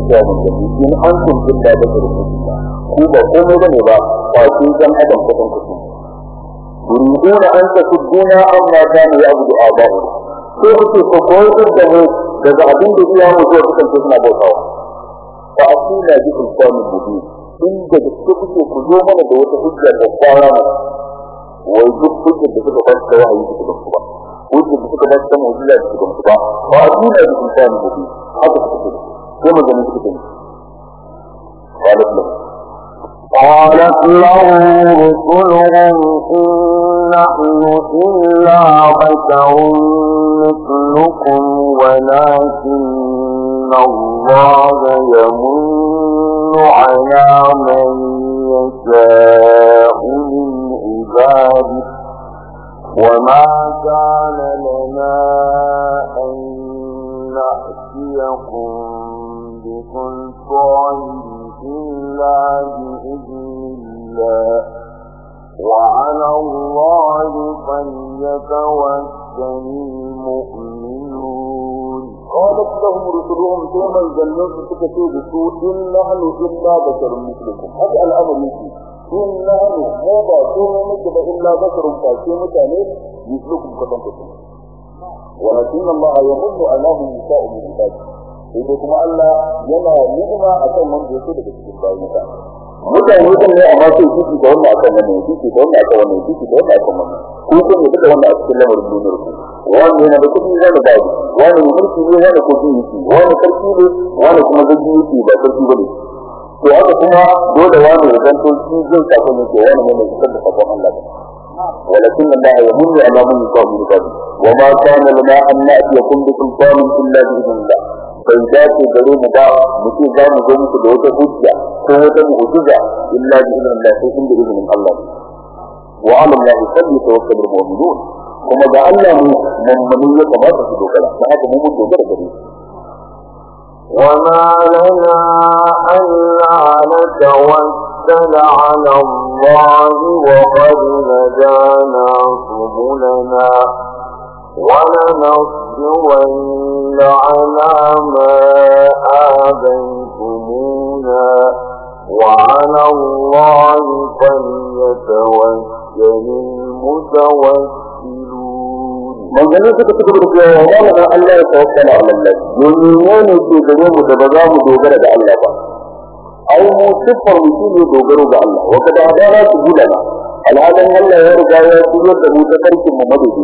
illa da kurkuku ku ba komai ba ne ba ƙwace dan adam kusan kusan yuriduna an tasudduna amma kana ya'budu aba'u ko kuke ko koyar da mu daga abin da iya mu ko kusan suna bautawa fa asila bi sultani mubin in da kuke ku zo mana da wata hujja da kwara wai duk hujjar da suka bar da wahayi suka bar ba. Hujjar da suka bar da mu'jiza da bar ba. Fa asila bi sultani mubin haka suka قالت له. قالت له رسلهم إن نحن إلا بشر مثلكم ولكن الله يمن على من يشاء من عباده. وما كان لنا أن نأتيكم بسلطان إلا بإذن الله وعلى الله فليتوكل المؤمنون. قالت لهم رسلهم ثم الجنة سكتوا بسوء إن نحن إلا بشر مثلكم. هذا الأمر يجي. إن نحن ما بعثونا إلا بشر فاشي متاني مثلكم كتنكم ولكن الله يمن على من يشاء من عباده sai kuma Allah yana ni'ima akan wanda yake daga cikin bayinsa mutane kan ne amma sai kiki da wannan akan wannan kiki da wannan akan wannan kiki da wannan akan wannan ko kun yi da wannan a cikin lamarin duniyar ku wanda yana da kudi wanda ba shi wanda mulki ne wanda ko ji yake wanda sarki ne wanda kuma gaji yake ba sarki bane to haka kuma dole wani ya zanto shi zai saka ne ke wani mai fitar da sakon Allah ولكن الله يمن على من يشاء من عباده وما كان لنا ان ناتيكم بسلطان الا باذن الله hujja ko wata mu'jiza illa bi idnin Allah sai inda idnin Allah wa ala Allah sabbi tawakkal al mu'minun kuma ga Allah ne mummuni ya kamata su dogara da haka mu mun dogara gare shi وما لنا ألا نتوكل على الله وقد هدانا سبلنا ولنصبرن على ما آذيتمونا وعلى الله فليتوكل المتوكلون. من جنة تكتب لك وعلى الله يتوكل على الله من يوم يتوكلون متبغاه دوغرة الله. أو مصفر مسيح دوغرة الله. وقد أدارات جلنا الآن الله يرجع يتوكل متكرك ممدد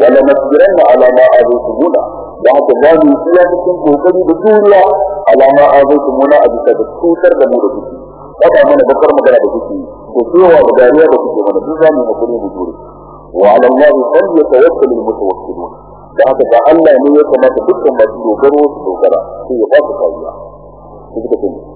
ولا نصبرن على ما آذيتمونا وحتى الله يسيا بكم كوكبي بسوريا على ما آذيتمونا أبسا بسوتر دمور بكي فتا من بكر مجرى بكي وسوى وجاريا بكي من بزا من أكريم بجوري. وعلى الله فليتوكل المتوكلون. لحتى فعلا نية ما تبكم ما تدوكروا تدوكرا في يقاس الله. تذكرني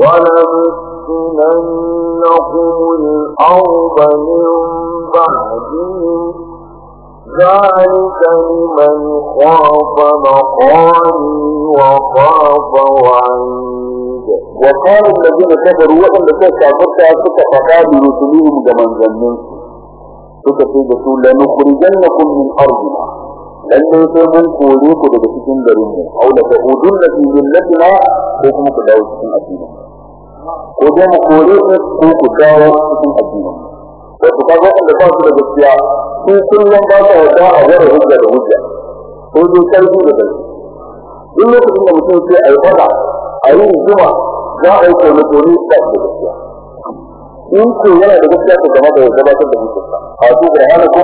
ولنسكننهم الأرض من بعدهم. ذلك لمن خاف مقامي وخاف وعيد. وقال الذين كفروا وأن لكي كافرتها ستفقا برسلهم جمن جنين ستفيد سوء لنخرجنكم من أرضنا. لن يتمن كوريكم بسكين درين أو لتعودن في ذلتنا حكمك دعوة سكين ko dai mu kore ku ko ku dawo cikin addinin wato ka ga wanda ba su da gaskiya su kullum ba su yarda a wara hujja da hujja. Ko dai ƙarfi da ƙarfi duk lokacin da mutum sai a yi fada a yi zuma za a yi ƙone ƙone da gaskiya. In ko yana da gaskiya ko gaba da ya gabatar da hujjarsa. A su da hana ku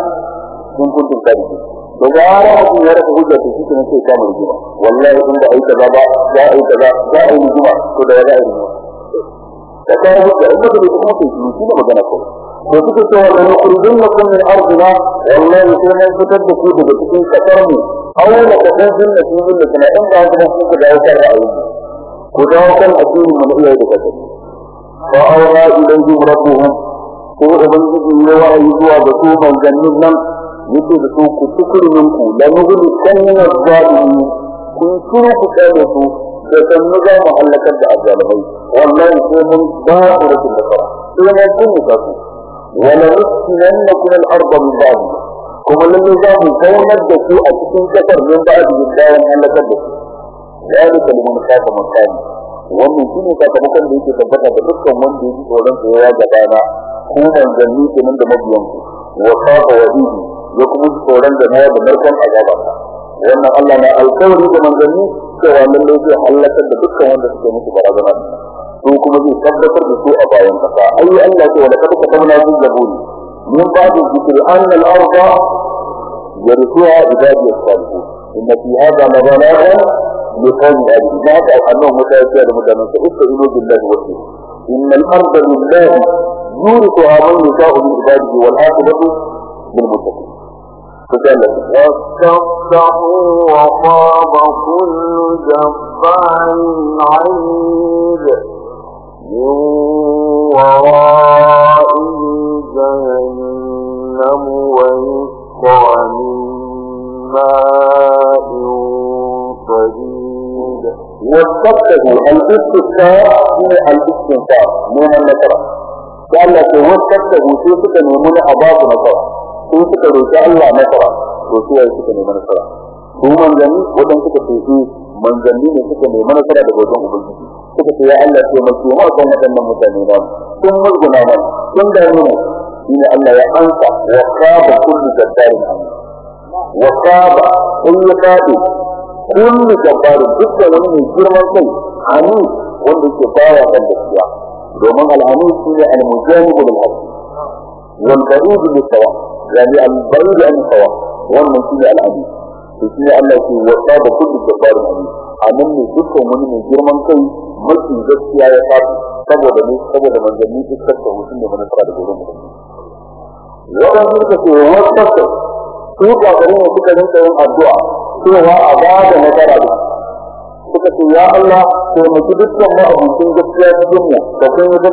sun kuntum sadiki da gara mutum ya rasa hujja to shi ne sai kama rigima. Wallahi in da ai kaza ba za a yi kaza za a yi rigima to da za a da kawo hujja in baka bai kuma kai shiru shi ne magana ko da suke cewa da na kurjin na kun min arzina wallahi sai mun fitar da ku daga cikin ƙasar mu. Aula ka kun jin na kun da kana in ba haka ba ku dawo kan ra'ayi. Ku dawo kan addini mu iyaye da ƙasar fa awla ilayhi rabbuhum. Ko ubangiji ne wa'ayi zuwa ga su manzannin nan yake da su ku tukurin ku. La nuhli kanna zalimin. Kun turu ku kare su. يسمى محلك الأجالبي والله يكون باطرة البقرة إلما يكون كافي ولنسكننكم الأرض من بعد كما لم يزاهم كونت دسوء تكون كفر من بعد جداء محلك الدسوء ذلك لمن خاف مكان wannan shi ne sakamakon da yake tabbata da dukkan wanda yake tsoron tsoya gabana ko manzanni kenan da mabiyan wa kafa wadihi ya kuma tsoron da na da narkon azaba wannan Allah na alkawari da manzanni cewa lallai zai halakar da dukkan wanda suke musu barazana su kuma zai tabbatar da su a bayan kasa ayi Allah ce wala kada ka na jin zaburi min ba'da zikri anna al-ardha yarithuha ibadi as-salihin inna fi hadha la balaghan لقوم أبي ما أنهم متأكد مدامن فاستعينوا بالله وحده إن الأرض لله يورثها من يشاء من عباده والعاقبة للمتقين فجلت واستفتحوا وخاب كل جبار عنيد من ورائه جهنم ويسقى من ماء صديد واستفتحوا الاستفتاء هو الاستنفاء من النصر قال لك واستفتحوا في سكن من أباب نصر ko suka roƙi Allah nasara to su yayi suka nemi nasara? Su manzanni wadan suka ce manzanni ne suka nemi nasara daga wajen ubangiji. Suka ce ya Allah ce mu kuma kan wadannan mutane ba sun murguna ba sun da mu. Ne Allah ya ansa wa qaba kullu jabbarin wa qaba kullu qadi kullu jabbarin dukkan wani mai girman kai ani wanda ke bawa kan gaskiya. Domin al'amin shi ne al-mujahid haqq wal qarid bil sawab yani al-ba'id an sawa wannan shi ne al'ani to shi ne Allah ke wasa da kullu jabbarin ani a nan ne dukkan wani mai girman kai mafi gaskiya ya faɗi saboda ne saboda manzanni su tsaka mutum ne mana fara da gurin mutum wannan suka ce wasa su ga garin suka rinka yin addu'a cewa a ba da nasara da suka ce ya Allah taimaki dukkan ma'abucin gaskiya cikin mu da kun da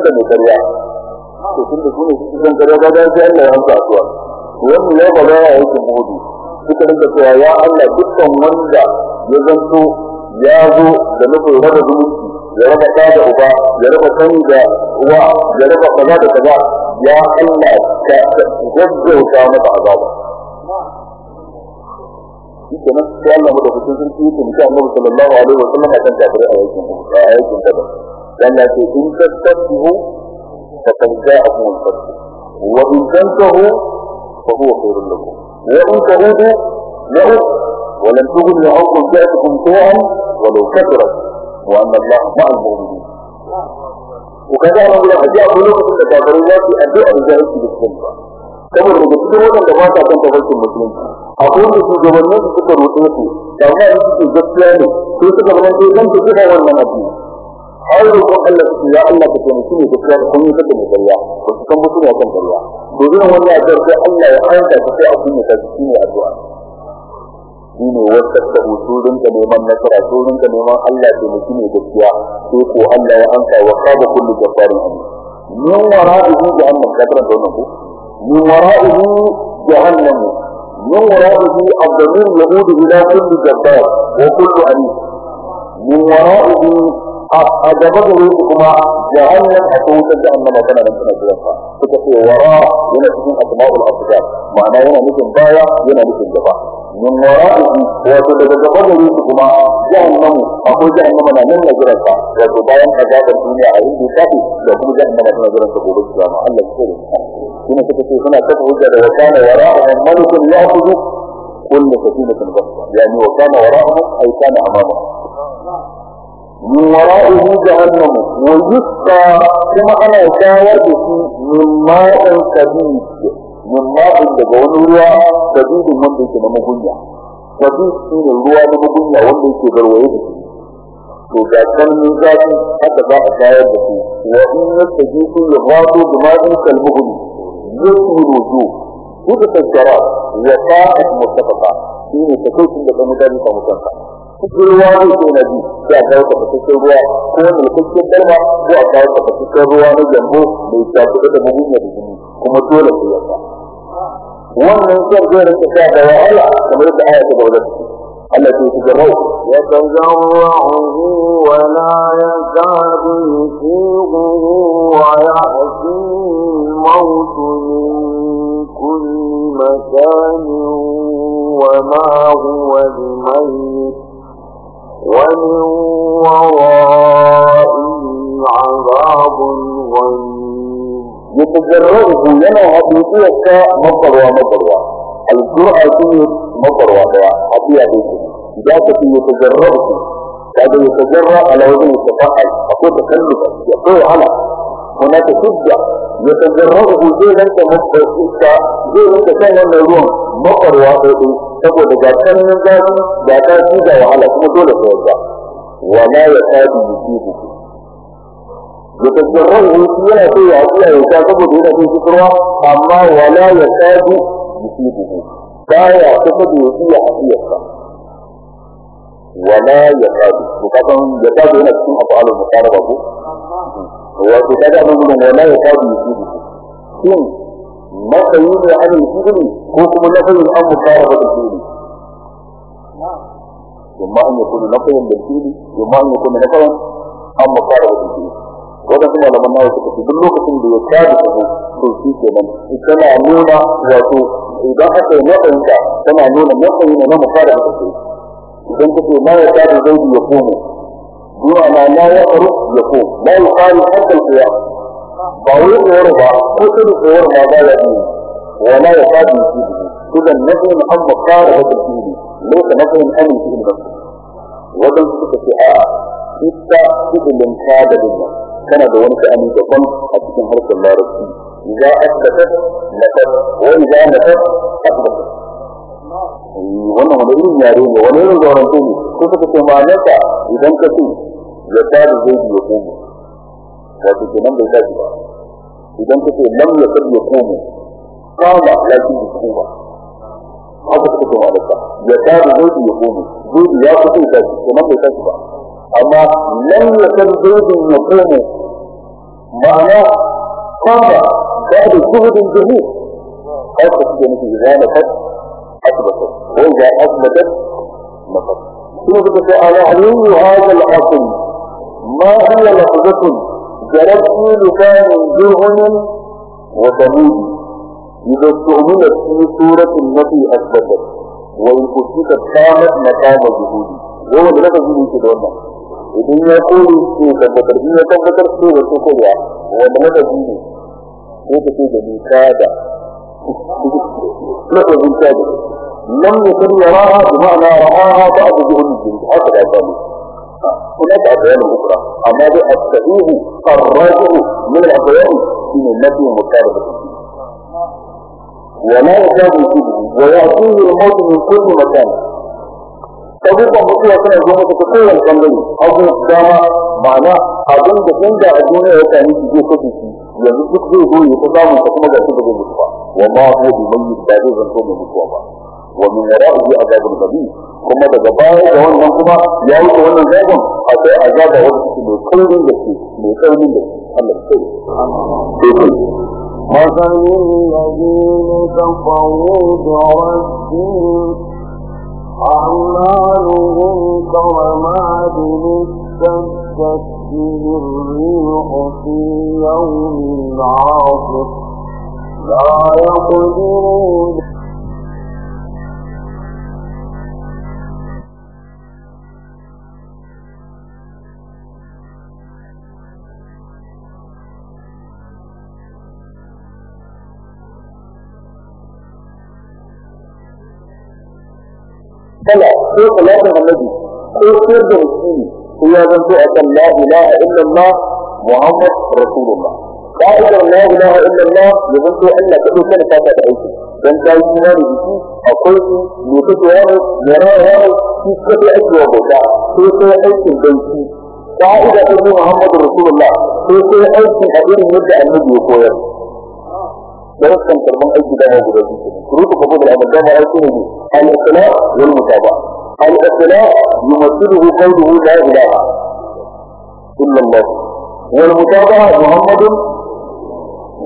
da wannan ya ba ya yake mudu suka rinka cewa ya Allah dukkan wanda ya zanto ya zo da nufin raba zumunci ya raba ta da uba ya raba sani da uwa ya raba kaza da kaza ya Allah ka gaggauta masa azaba shike nan sai Allah mu da hutun sun ci tun da Annabi sallallahu alaihi wa sallam akan kafirai a yakin a yakin kada dan ya ce in tattabu fa qad ja'akum al-fath wa in tantahu فهو خير لكم. وإن تعودوا لأس ولم تغني عنكم جاءتكم سوءا ولو كثرت. وأن الله مع المؤمنين. وكذا أنا أقول أجاء في التكابريات أداء رجائك بالسلطة كما رجعتكم وأن تبعت عشان تبعت المسلمين. أقول لك جبنات تكرر وتنسي لأنها يجب أن تجد لك كيف تبعت أن تجد لك har roƙon Allah su ya Allah ka taimaki ne gaskiya da kun yi kada mai ƙarya ba su san mutum ya kan ƙarya to irin wannan addu'a sai Allah ya aika ta sai a kunya ta shi ne addu'a shine wata da usulun ka neman nasara usulun ka neman Allah taimaki ne gaskiya sai ko Allah ya anka wa qaba kullu jabbarin amin min wara'ihi jahannam kadran da wannan ko من ورائه جهنم من ورائه الضمير يعود الى كل جبار وكل انيس من ورائه a gaba da rufe kuma jahannan a kan wutar jahannama tana da tana jiransa suka ce wara yana cikin asma'ul asgar ma'ana yana nufin baya yana nufin gaba min wara'ihi wato daga gaba da rufe kuma jahannamu akwai jahannama na nan na jiransa wato bayan azabar duniya a rindu shafi da kuma jahannama tana jiransa gobe kiyama Allah ya kare kuma suka ce suna kafa hujja da wakana wara'ihim malikun ya'khudhu كل سفينة غصبا يعني وكان وراءهم أي كان أمامهم من ورائه جهنم ويسقى كما أنا أشاور به من ماء كبير من ماء الدبون الرواء كبير من ذلك المهنية كبير من الرواء المهنية والذي تغلوه به من ذلك حتى بعد شاير به وإن الكبير يغاد دماغك المهنية يسمي الوجوه. كل تذكرات وطاعة مرتبطة في نتكوت من المدارس المتنقى cikin ruwa ne ko na ji sai a kawo tafasashen ruwa ko mulkakken dalma ko a kawo tafasashen ruwa na jambo mai shafi da mugunya da jini kuma dole sai ya wannan zai zai rinka sa da wahala kamar da aya ta gaba shi garau يتجرعه ولا يكاد يسيغه ويأتيه الموت من كل مكان وما هو بميت ومن ورائه عذاب غليظ. يتجرده لنا هديتك مطر ومطر الجرعة تنيت مطر ومطر هديتك ذاتك يتجرده هذا على وجه التفاعل أقول تكلفا يقول على هناك شدة يتجرده جيدا كمسكة جيدا كان لما يقولون مطر واقعي تبقى دجاتان من ذاته دجاتان جيدا وعلى كم دولة جيدا وما يكاد يجيبه يتجرده جيدا كي يعطيها يجا تبقى دولة في شكرها أما ولا يكاد يجيبه كاي اعتقد يجي حقيقة. ولا يكاد مكاد يكاد هنا كم أفعال المقاربة wato ta ga mun nan wala ya kawo shi shin matsayi ne an yi shi ko kuma na fahimta an mutara ba da shi ثم أن يكون نقيا بالفيل ثم أن يكون نقيا أم مصارع بالفيل وده كنا لما نعرف كتب اللغة اللي يتابع في في كمان كما نونا ذاته إذا حتى نقيا كما نونا نقيا نقيا مصارع بالفيل إذا كنت ما يتابع زوجي يكون بمعنى لا يخرج يقوم لا يقال حتى القيام طويل وربع كتب وربع لا يدين ولا يقاد يسيبه كل النبي محمد صار هذا الدين ليس نفي أمن في البشر وضل استطاعة إتا كتب الانساد بالله كان دون كأمن حتى أتكن هرس الله ربي. إذا أثبتت نفت. وإذا نفت أثبتت. Wannan wani irin yare ne wani irin zaurance ne ko suka ce ma'anarsa idan ka ce ya tare zai ya komo wato kenan bai tashi ba. Idan ka ce lam ya kar ya komo kama lakin da kuma haka suka ce ma'anarsa ya tare zai ya komo zai ya fito da shi kenan bai tashi ba. Amma lam ya kar zai ya komo ma'ana kama da da shuhudin jami'a haka suke nufi idan fata أثبتت وإذا أثبتت نفت ثم قلت أرعني هذا الأصل ما هي لحظة جربتي لسان جرهن وتميد إذا استعملت في سورة التي أثبتت وإن أثبتت قامت مقام الجهود وهو بلغة جديد كدونا إذن يقول في تبتر إن يتبتر سورة كلها وبلغة جديد كيف تجد كادا مثل بالتالي لم يكن يراها بمعنى رآها بعد جهن الجنود هذا العبادي هناك أدوان أخرى أما التأييد الراجع من الأدوان في التي مكاربة ولا يكاد يجيبه ويأتيه الموت من كل مكان تجد مطلع سنة جمعة كل الكمبين أو الدامة معناه أظن بسنة أدوان أخرى يجيبه da a duniya ya sami shi zai kashe shi yanzu duk zai zo ya ta samun ta kuma ga shi da zai mutu ba wa ma huwa bi mayyit da zai zanto mai mutuwa ba wa min wara'ihi azabul kabir kuma daga baya da wannan kuma ya wuce wannan zagon akwai azaba wanda take mai kaurin da ke mai kaurin da ke Allah ya مثل الذين كفروا بربهم أعمالهم كرماد اشتدت فيه الريح في يوم عاصف. لا يقدرون طلع فوق لازم النبي فوق سرده الدين هي بنت لا إله إلا الله محمد رسول الله. فأكد لا إله إلا الله لبنت إلا كل سنة فاتة عيسى بنت عيسى نبيتي أقولي نوتي وانه نراه وانه في كتب عيسى وبوشا في كتب عيسى بيتي. فأكد أكد محمد رسول الله في كتب عيسى حبير مدى النبي وكوير درستم تربان عيسى دامه برزيسي كروتو فبود العمل دامه عيسى نبي الإخلاق والمتابعة الاخلاق يمثله قوله لا إله إلا الله. والمتابعة محمد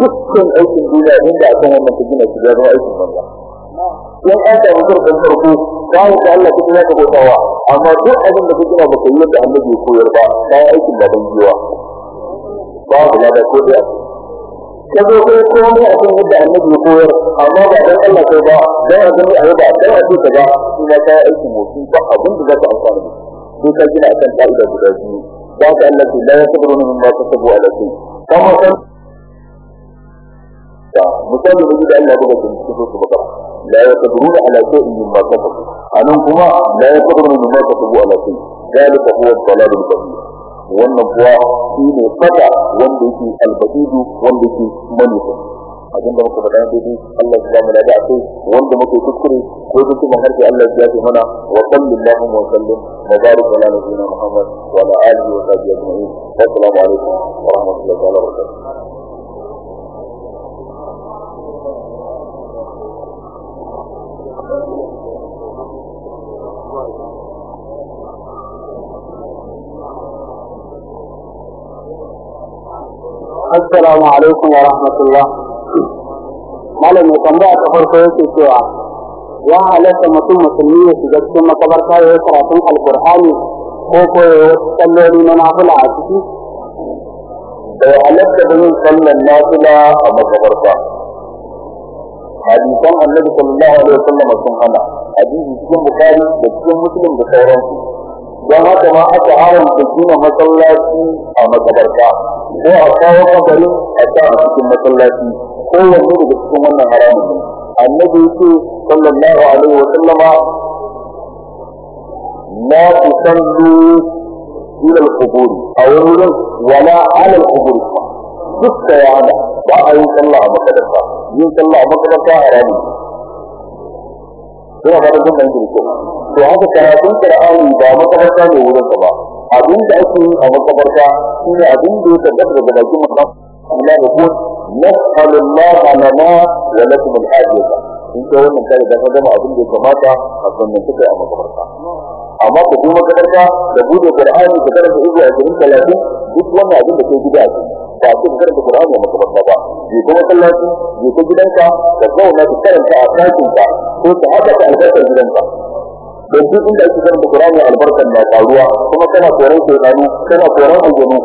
ست عيش الجلال عند اسامه من تجينا الجلال رئيس الله كان أنت بكر بكر كان تعالى كتنا تقوى أما كل حد من تجينا بكل يد عندك يكون يرضى لا يعيش الله بنجوا بعض هذا كل يأتي kasabu anan kuma la yasbiruna mimma kasabu ala kai ذلك هو الضلال البعيد wannan kuwa shi ne fata wanda yake albadidu wanda yake manufa abin da muka faɗa daidai Allah ya bamu da akai wanda muke kuskure ko duk mun harfi Allah ya ce mana wa sallallahu wa sallim wa barik ala nabiyyina Muhammad wa ala alihi wa sahbihi ajma'in assalamu alaikum wa rahmatullahi wa barakatuh السلام عليكم ورحمة الله. مالي مطمئة أخرك يسوع وها لسا مطمئة مسلمية سجد ثم قبرتا يسرى صنح القرآن. خوفه يسلو لي منافل عاتفي فألسا بمن صلى النافلة أما قبرتا حديثا الذي صلى الله عليه وسلم سبحانه. حديث يسلم بخاري يسلم مسلم بخيران don haka ma aka haramta gina masallaci a makabarta. Ko a kawo kabarin a sa a cikin masallaci. Ko wanne daga cikin wannan haramun ne. Annabi yake sallallahu alaihi wa sallama la tusallu ila al-qubur. A wurin wala ala al-qubur. Duk ya ba a yin sallah a makabarta. Yin sallah a makabarta haramun ne ba da jin mai kirkin to haka karatun qur'ani ba makabarta ne wurin ka ba. Abin da ake yi a makabarta shine abin da ya tabbata daga bakin mutum Allah ya ko nas'alu Allah lana wa lakum al-hajata. In ka wannan kai da ka abin da ya kamata a sannan kika a makabarta. Amma ku kuma makabarta da buɗe qur'ani da karanta izu a cikin 30 duk wannan abin da kai gida ce ba ku karanta qur'ani a makabarta ba. Je kuma sallaci je ka gidanka da zauna ka karanta a ɗakin ka ko ka haɗa ka albarkar gidanka. Don duk inda ake karanta Qur'ani albarkar na faruwa kuma kana koran shaytanu kana koran aljanu.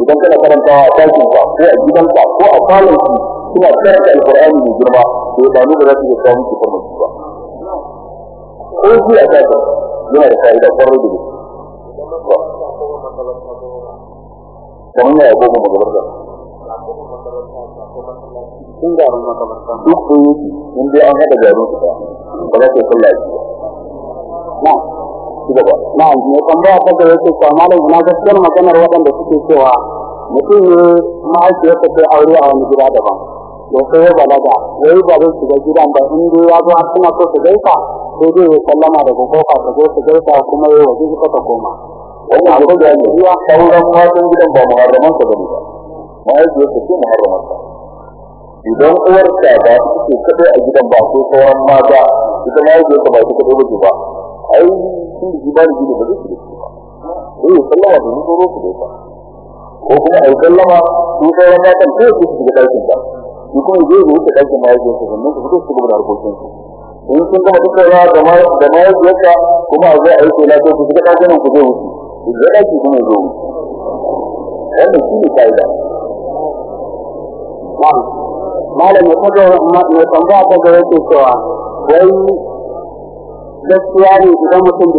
Idan kana karantawa a ɗakin ka ko a gidanka ko a falon ki kina karanta alqur'ani mai girma shaytanu ba za su iya kawo miki farmaki ba. Ko shi a yana da fa'ida ƙwarai da gaske. Kamar yaya ko kuma gabarta Sun garin makabarta. duk da yake in dai an haɗa garin su ba za ka sallah shi Na, ci gaba na, mai tambaya ta gaba yake cewa malam ina gaskiyar maganar waɗanda suke cewa mutum ne mahaifiyarsa sai aure a wani gida daban. Da sai ya balaga, ya yi ba zai shiga gidan ba in dai ya zo har suna so su gaisa, sai dai ya sallama daga ƙofa ta zo su gaisa kuma ya waje ita ta koma. Da gidan ba ba. Mahaifiyar idan uwar ba kadai a gidan ba ko sauran mata ita mahaifiyar ta ba ba ai ji ba ji ba zai ba. Eh sallama da su da ita ko kuma ai sallama su sauran ko su shiga ɗakin shi kuma zai zo ɗakin mahaifiyar sa sannan su fito su gaba da harkokin su in sun da mahaifiyarsa kuma a zai a yi kela sai ku shiga dakinan ku zai wuce. Da ɗaki kuma zo. Wannan shi ne ka'ida Malam ya kaga mai tambaya ta gaba yake cewa wai gaskiya ne idan mutum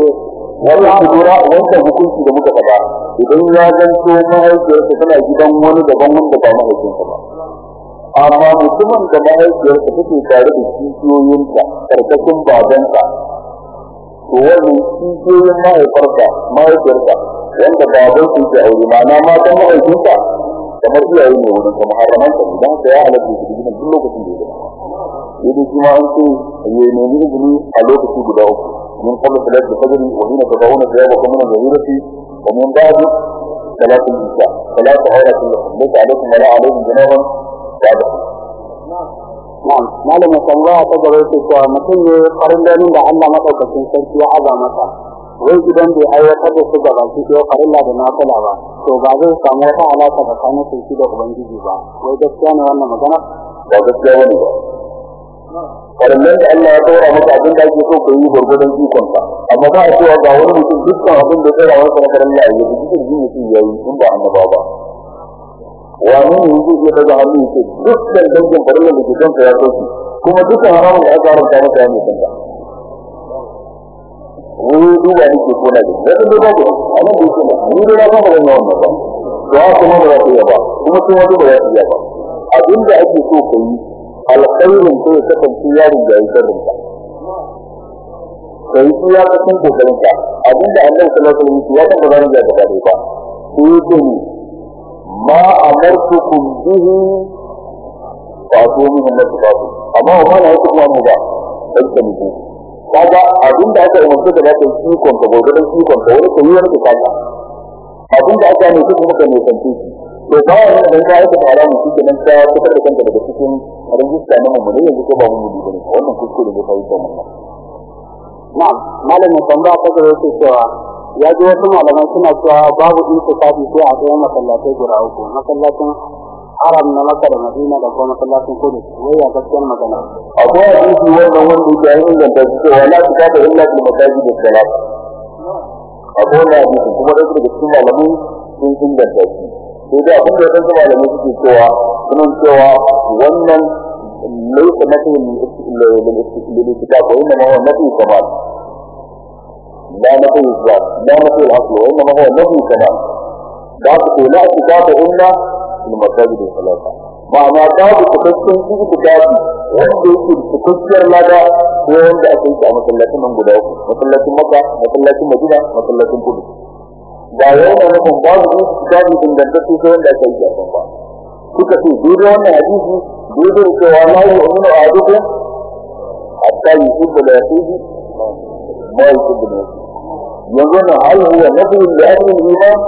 da wannan lura wannan hukunci da muka faɗa. Idan ya zanto mahaifiyarsa tana gidan wani daban wanda ba mahaifinsa ba. Amma mutumin da mahaifiyarsa take tare da kishiyoyinta ƙarƙashin babansa to wannan kishiyoyin mahaifarsa mahaifiyarsa wanda baban su ke aure ma'ana matan mahaifinsa kamar iyaye ne wurin sa muharraman sa idan ka ya halatta su gidan duk lokacin da ya gama. Yadda shi an ce ya nemi izini a lokaci guda uku min qabla salat al-fajr wa hina tadawuna thiyabakum min al-zahirati wa min ba'd salat al-isha. Salat awratin lakum laysa alaykum wa la alayhim junahun ba'da na'am malamin tambaya ta gaba yake cewa mutum ne farin ganin da Allah madaukakin sarki ya aza masa. Wai idan bai aiwatar da su ga baki ɗaya farilla da nafila ba to ba zai samu wata alaƙa tsakanin su da ubangiji ba. Wai gaskiya ne wannan magana? Ba gaskiya wani ba. Farillan da Allah ya tsora maka abin da ake so ka yi gwargwadon ikonka. Amma ba a cewa ga wani mutum dukkan abin da ya tsora masa na farilla ya yi dukkan mutum ya yi in ba annaba ba. Wani ne zai iya daga hannu ya ce dukkan dangin farillan da ke kanka ya sauƙi kuma dukkan haramun da aka haramta maka ya mai kanka. Wani duba ne ke kona da ya kuma babu a nan da yake ba ni dai na ba zan yi wannan ba. To haka kuma ba ku iya ba kuma sun wani ba su iya ba. Abin da ake so ka yi alkhairin ko ya kasance yarin da ya sharrin ka. Kai shi ya kasan ƙoƙarin ka. Abin da Allah sallallahu alaihi wasallam ya tabbata da da ba. Ko ma amartukum bihi atu min al-masbab amma wa ma la yakun mu ba dan ka mutu kaga abin da aka umarce da zaka yi ikon ka gurgurdan ikon ka wani kai wani kaza abin da aka ne kuma ka ne kanti to ba wani da ka aika haramun shi kenan ka fitar da kanka daga cikin rijista na mu ne yanzu ko ba mu ne wannan kuskure ne fa yi wannan na'am malamin tambaya ta gaba yake cewa ya ji wasu malaman suna cewa babu intikafi sai a tsaye masallatai guda uku masallacin haram na maka da madina da kuma masallacin kudu wai ya gaskiyar magana akwai hadisi wannan wanda ya yi inganta shi cewa la ta da illa bil masajid da salat akwai wannan hadisi kuma da daga cikin malamai sun inganta shi sai dai abin da ya san malamai suke cewa suna cewa wannan ليس نفي للكتاب وانما هو نفي كمال لا نفي اثبات لا نفي الاصل وانما هو نفي كمال ذاك لا كتاب الا في المساجد الثلاثه معنى باب تكسن في كتاب wanda yake da cikakkiyar lada ko wanda aka yi a masallacin nan guda uku masallacin makka masallacin madina masallacin kudu ba yana nufin babu yin kitabi ingantacce sai wanda aka yi a kan ba suka ce daidai wannan hadisi daidai da cewa la yu'minu ahadukum hatta yuhibbu li akhihi ma yuhibbu li nafsihi huwa nafiyun li ahli al-iman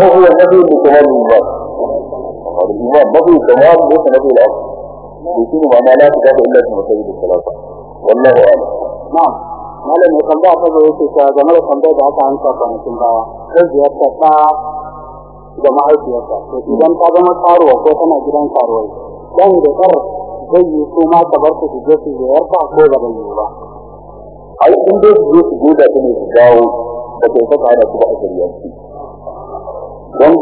aw huwa nafiyun li kamal al-iman al-iman nafi kamal laysa nafi al-asl يكون معناه لا تكاد الا في مساجد الثلاثه والله اعلم na'am malam mai tambaya ta gaba yake cewa game da tambayar da aka amsa kwanakin baya ta ziyarta ta da mahaifiyarta to idan ta zama karuwa ko tana gidan karuwai dan da kar zai yi su ma ta bar su je su ziyarta ko ba zai yi ba ai in dai su je su goda ta ne su dawo da kai saka hada su ba a shari'anci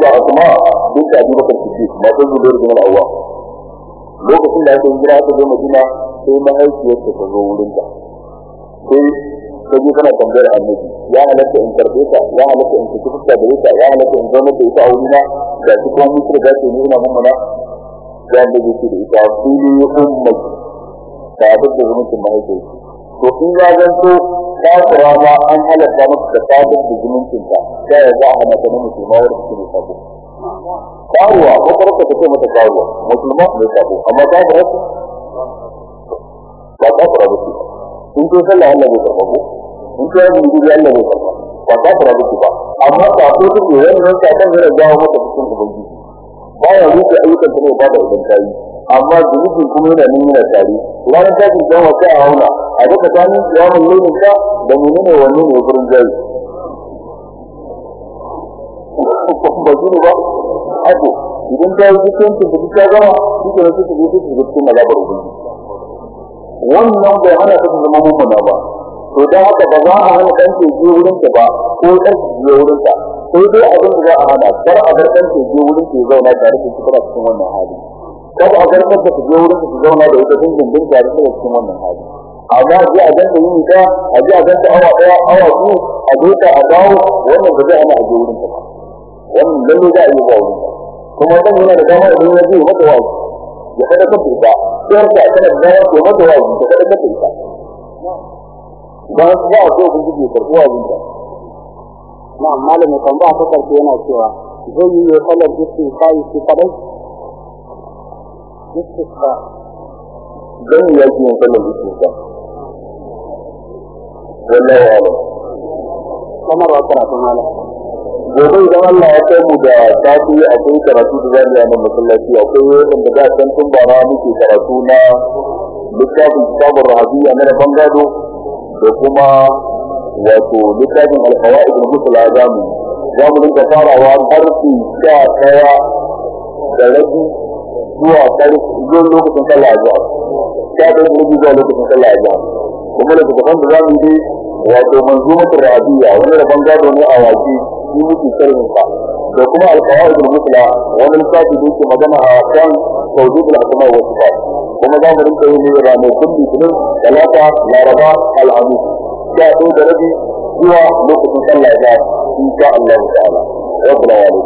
da asma duk da abubakar siddiq ma sai zubair bin al-awwa lokacin da aka yi jira aka zo madina sai mahaifiyarta ta zo wurin ta sai ta je tana tambayar annabi ya halatta in karɓe ta ya halatta in tafi fuska da ita ya halatta in zama da ita a wurina? Da su kuma mutu da ni ina mummuna. Ya annabi da ita fili ummaki ta abin da zumuncin mahaifiyarki to in ya zanto kafira ma an halatta masa da sabon da zumuncin ta sai ya za a hana ta na musulma wadda suke mai sabo. Karuwa ko farko ta ce mata karuwa musulma mai sabo amma kafira ce? Ba kafira ba ce in ko sallah Allah bai karɓa ko? In ko yin gudu Allah bai karɓa. Ba kafira ba ce ba. Amma ba ko take wannan saƙon yana jawo mata cikin ubangiji. Ba ya rufe ayyukan ta ne ba da idan ta amma zunubin kuma yana nan yana tare. Ranar tashin kiyama sai a hauna a duka tsanin kiyamun launin ka da menene wanne ne gurin jari ba ne ba. Haka idan ta yi cikin ta ta gama shi ke nasu su je su shiga cikin malabar wannan bai hana ta zama mummuna ba. To dan haka ba za a hana ɗan je wurin ta ba ko ɗan je wurin ta sai dai abin da za a hana kar a bar ɗan je wurin ta zauna tare da shi cikin wannan hali. Kada a garkar da su je wurin su zauna da ita dindin din da cikin wannan hali amma ji a ganta yini ta a ji a ganta awa daya awa biyu a duka a dawo wannan ba zai hana a je wurin ta ba wannan lalle za a yi ba wurin ta kuma wannan yana da dama idan ya je mata wazi ya kada ka fita sai ta tana da dama ko mata wazi ta kada ka fita ba a so kun ji karɓi wazin ta na'am malamin tambaya ta karshe yana cewa zai yi ya sallar istisqa'i shi kadai istisqa dan ya ji yin sallar istisqa wallahi alam kamar wa karatu malam gobe idan Allah ya kai mu da safi akwai karatu da za mu yi masallaci akwai wanda da can tun bara muke karatu na littafin kitabur rahabiyya na bangado da kuma wato littafin alfawaid al-musla za mu za mu rinka farawa harfi sha ɗaya da rabi zuwa ƙarfi zuwa lokacin sallah sha ɗaya da rabi zuwa lokacin sallah azhar kuma da tafan da za mu yi wato manzumatul rahabiyya wani rabon gado ne a waje shi muke sharhin sa. Da kuma alqawaid al-musla wani lissafi da yake magana a kan tawhid al-asma wa sifat. Kuma za mu rinka yin ne ranar kulli kullum talata laraba al-amis sha ɗaya da rabi zuwa lokacin sallah ya insha Allah ta'ala. Rabbul alamin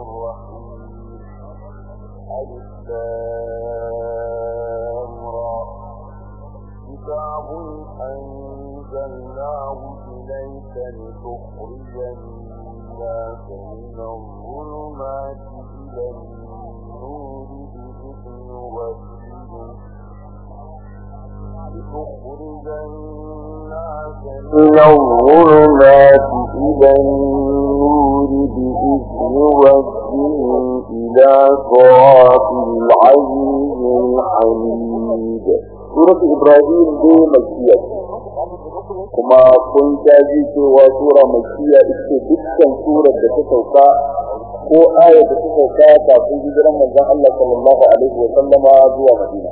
من الظلمات إلى النور بإذن ربهم إلى صراط العزيز الحميد سورة إبراهيم دي مكية kuma kun ta ji cewa sura makiya ita dukkan ko ayar da ta sauka kafin hijiran manzon Allah sallallahu alaihi wa sallama zuwa Madina.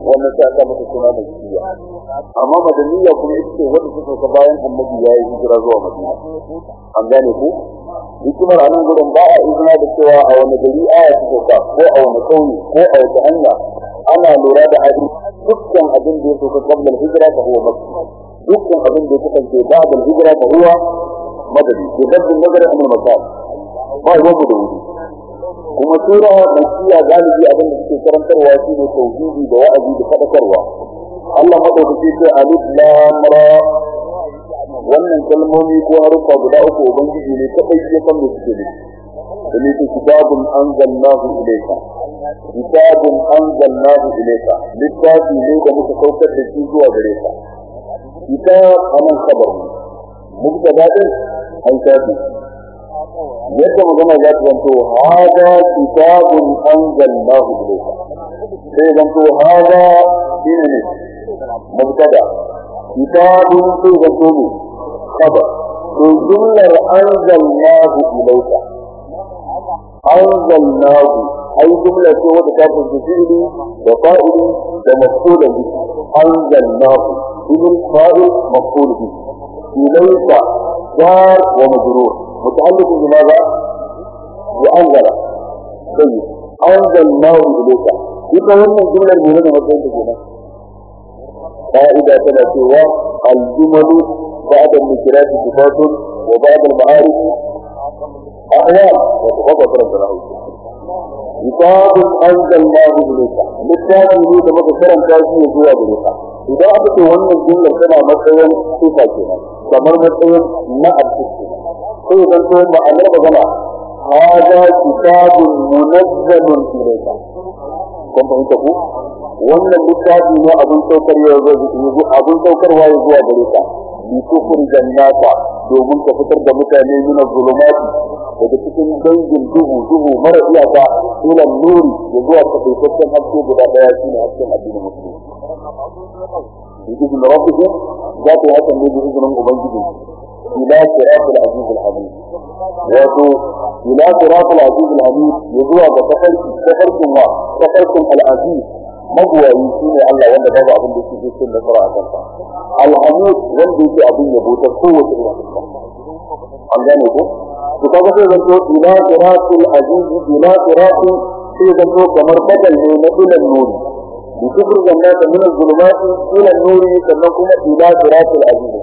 Wannan sai aka mata suna makiya amma madaniya kuma ita ce wadda ta sauka bayan annabi ya hijira zuwa Madina. An gane ku? Hikimar a nan gudun ba a izina da cewa a wani gari aya ta sauka ko a wani kauye ko a wata hanya ana lura da abin dukkan abin da ya sauka kabla hijira ta huwa makki dukkan abin da ya kasance ba'da hijira ta huwa madani ke dabbin nazar an makka ba ruwan mu da wuri kuma sura makiya galibi abin da suke karantarwa shi ne tauhidi da wa'azi da fadakarwa Allah madaukaki ce alif lam ra. Wannan kalmomi ko harufa guda uku ubangiji ne kadai ya san me suke ne dalilin kitabun anzalnahu ilayka. Kitabun anzalnahu ilayka. Littafi ne da muka saukar da shi zuwa gare ka. Kitab a nan sabar mubtada din an shafi yadda magana za ta zanto hada kitabun anzalnahu ilayka. Sai zanto hada shine ne mubtada. Kitabun sai zanto ne sabar to jumlar anzalnahu ilayka. Anzalnahu ai jumla ce wadda ta ƙunshi fi'ili da fa'ili da maf'ulun bi anzalnahu ibn fa'il maf'ul bi ilayka jar wa majrur. muta'alliq bimadha bi anzala tayyib anzalnahu ilayka ita wannan jumlar ne ne matsayin take nan قاعدة ثلاثة الجمل بعد النكرات صفات وبعد المعارف أحوال وتفضل فرد له كتاب أنزلناه إليك littafi ne da muka karanta shi ya zuwa gare ka idan aka ce wannan jumlar tana matsayin sai zan so ma'anar magana hada kitabun munazzalun ilayka. Kun fahimta ku? Wannan littafi ne abin saukar ya abin saukarwa zuwa gare ka. Kufur jannata domin ka fitar da mutane min zulumati daga cikin dangin duhu duhu mara iyaka ila nuri ya zuwa ka daitaccen haske guda ɗaya shine hasken addinin musulmi bi izinin rabbihim za ta hakan ne bi izinin ubangiji ila siratul aziz al-hamid wato ila siratul aziz al-hamid zuwa ga tafarki tafarkin wa tafarkin al-aziz mabuwayi shine Allah wanda babu abin da yake cikin nasara a kansa al-hamid wanda yake abin yabo ta kowace irin an gane ko to kaga sai zanto ila siratul aziz ila siratul sai zanto kamar badal ne na ilan nuri bi kufr jannata min az-zulumati ila nuri sannan kuma ila siratul aziz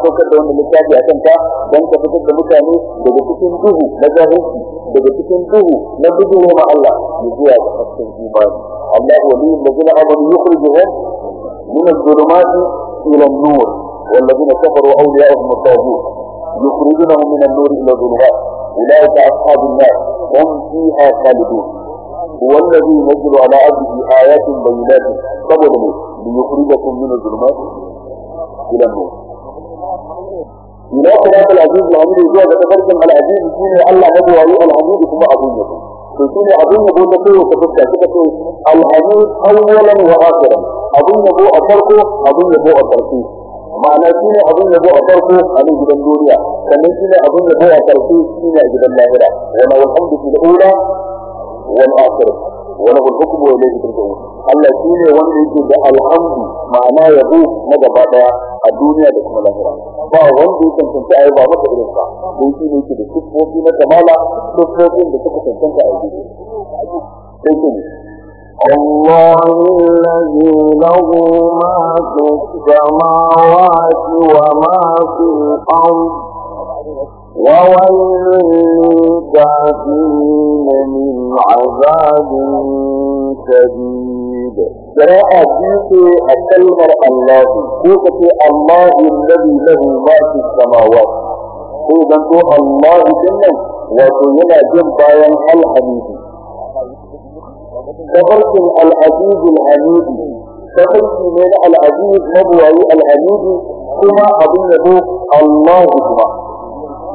saukar da wannan littafi a kanta don ka fitar da mutane daga cikin duhu na jahilci daga cikin duhu na bijiro ma Allah ya zuwa ga hasken imani Allah wali allazina amanu yukhrijuhum min adh-dhulumati ila an-nur والذين كفروا أولياءهم الطاغوت يخرجونهم من النور إلى الظلمات أولئك أصحاب النار هم فيها خالدون هو الذي ينزل على عبده آيات بينات قبل ليخرجكم من الظلمات إلى النور إلى صراط العزيز الحميد زوجة تفرقم العزيز شيني الله نبي وعي الحميد ثم أبو يبو شيني أبو يبو تكي وتفكى تكي الحميد أولا وآخرا أبو يبو أفرقه أبو يبو أفرقه ma'ana shi ne abin yabo a farko a nan gidan duniya sannan shi ne abin yabo a farko shi ne a gidan lahira wani alhamdu fi da ula wal akhir wa lahu al-hukmu wa ilayhi turja'un Allah shi ne wanda yake da alhamdu ma'ana yabo na gaba daya a duniya da kuma lahira ba wanda ya cancanta a yi ba masa irin sa don shi ne yake da siffofi na kamala siffofin da suka cancanta a yi sai ce الله الذي له ما في السماوات وما في الأرض وويل للكافرين من عذاب شديد قراءة جيسي الكلمة الله كوكة الله الذي له ما في السماوات ذنبو الله جنة وتينا جنبايا الحديث تفرق العزيز الحميد تفرق من العزيز مبوعي الحميد كما أظن الله كما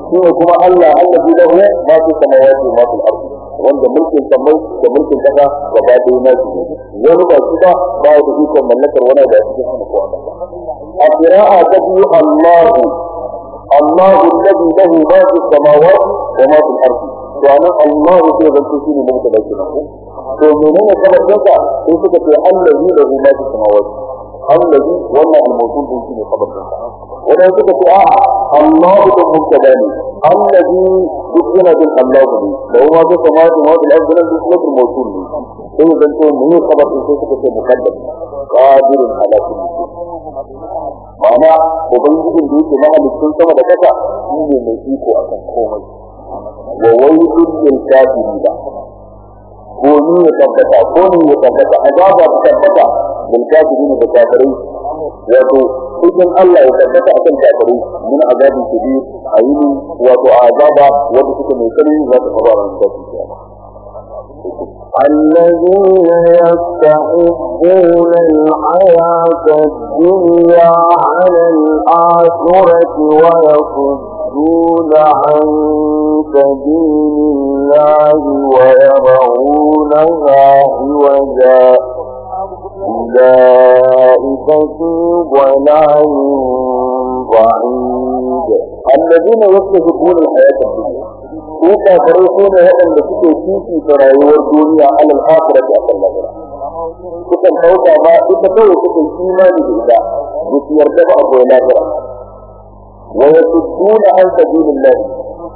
shi kuma Allah Allah shi da ne ba su sama ya ce ma fil ardi wanda mulkin sammai da mulkin kasa da ba da yana shi wani ba shi ba ba da ikon mallakar wani da cikin sama ko a qira'a ta biyu Allah Allah alladhi lahu ma fi samawati wa ma fil ardi. To a nan Allah sai da shi ne mutum to menene sabon ka sai suka ce Allah ne da ma fi samawati. Allazi wannan al-mawsul din shine kabar dinka wannan suka ce a Allahu da mubtada ne allazi duk yana bin Allahu ne da kuma su samawati wa fil ardi nan duk yana mawsul ne sai zan ce ne kabar din sai suka ce muqaddam qadirun ala kulli ma'ana ubangijin da yake mahalicin sama da kasa shine mai iko akan komai wa قومي يتبتع قومي يتبتع عذابة يتبتع بالكافرين بالكافرين وتو إذن الله يتبتع بالكافرين. من عذاب كبير أين وتو عذابة وتسك ميسري وتخبار من كافرين الذين يستحبون الحياة الدنيا على الآخرة ويصدون عن سبيل الله ويصدون لهم وعيد. الذين يستهدون الحياة الدنيا. إذا فريقون هذا الذي يكيكي فرعيور والدنيا على الآخرة أقل لهم كتن توقع ما إبتوه كتن إيمان بالله. يرتبع أبو الآخرة. ويسدون عن سبيل الله.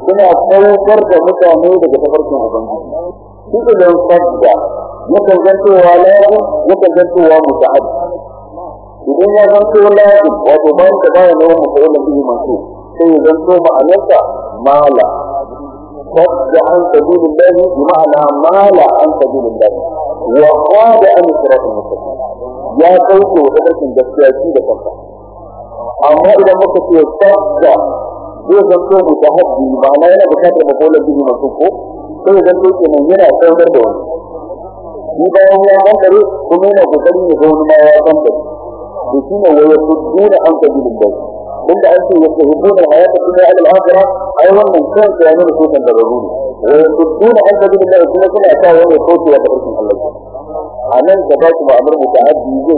كما أتوقر كمتامي لكتفرك مبنجي في إلى الصدق يتجنتوا لا يتجنتوا متعد idan ya zanto lazim wato bayan ka bayan yawan mutu'ulun bihi masu sai ya zanto ma'anarsa mala صد عن سبيل الله بمعنى مال عن سبيل الله وقاد عن الصراط المستقيم يا كوك وتبرك الجسياسي لكفا أما إذا مكت يصد zai zanto mutahaddi ma'ana yana bukatar makolar bihi masu ko sai zanto kenan yana saukar da wani shi bayan ya kankare kuma yana kokari ya ga wani ma ya kankare to shi ne waya sudduna an sabilin bai inda an ce ya tuhibuna hayata dunya ala al-akhirah ai wannan kan ya nuna ko kan dabaru ne wa yasudduna an sabilillah kuma wa tafarkin Allah a nan da zai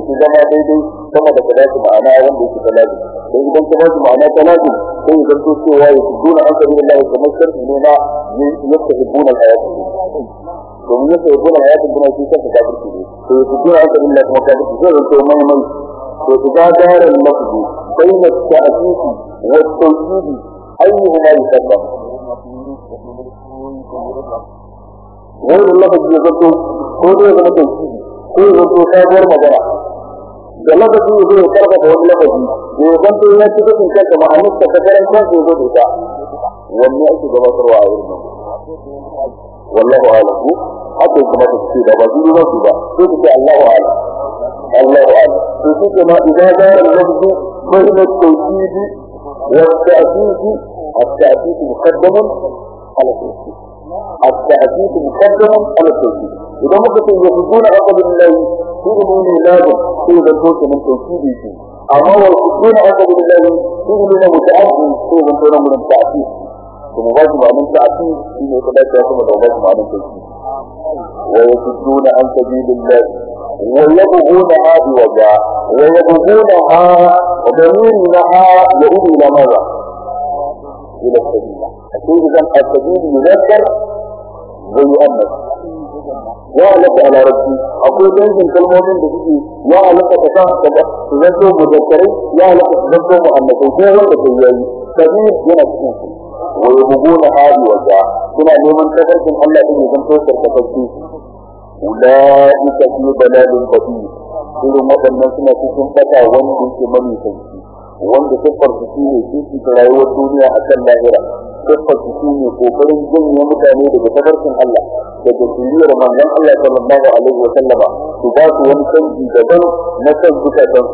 su zama daidai sama da kada su ma'ana wanda yake da lazi don idan ka su ma'ana ta sai ya zanto cewa ya sudduna an sabilillah kamar sharhi ne na ya tuhibuna hayata domin ya tuhibuna hayata dunya shi kanka kafirci ne to ya sudduna an sabilillah kuma kafirci zai zanto mai mai وإذا دار اللفظ بين التأكيد والتوكيد أيهما يقدم غير اللفظ يقدم هو ده يقدم توكيد هو يقدم كابر مجرى da lafazi ya zai karfafa wani lafazi ya zanto ya ci gudun kanta ma'anar ta kasaran kansa ya zo da ita wanne ake gabatarwa a wurin nan wallahu a'lam ku haka kuma ta ce da ba zuri ba su ba sai ta ce Allahu a'lam الله أعلم. وكما إذا دار اللفظ بين التوكيد والتأكيد التأكيد مقدم على التوكيد. التأكيد مقدم على التوكيد. إذا ممكن يخذون عقب الله في أموني لازم في ذلك من توكيده أما يخذون عقب الله في أموني متعدي في ذلك من التأكيد kuma ba su ba mun sa'ati shi ne kada ta kuma da ba su ba mun ويبغونها بوجاء ويبغونها وضميرها يعود إلى ماذا؟ إلى السبيل. أقول إذا السبيل يذكر ويؤمن. يعلق على ربي. أقول يمكن كالمؤمن بذكي يعلق تفاق تذكره مذكرين يعلق تذكر مؤمن وهو الذي سبيل ينسكوكم ويبغونها بوجاء كنا نومن تفرق الله إن يكون تفرق ulaika fi dalalin badi irin waɗannan suna cikin fata wanda yake mani sauƙi wanda siffar su shi ne shi ta rayuwar duniya a kan lahira siffar su shi ne ƙoƙarin janye mutane daga tabarkin Allah daga duniyar manzon Allah sallallahu alaihi wa sallama su ba su wani canji daban na kan zukatan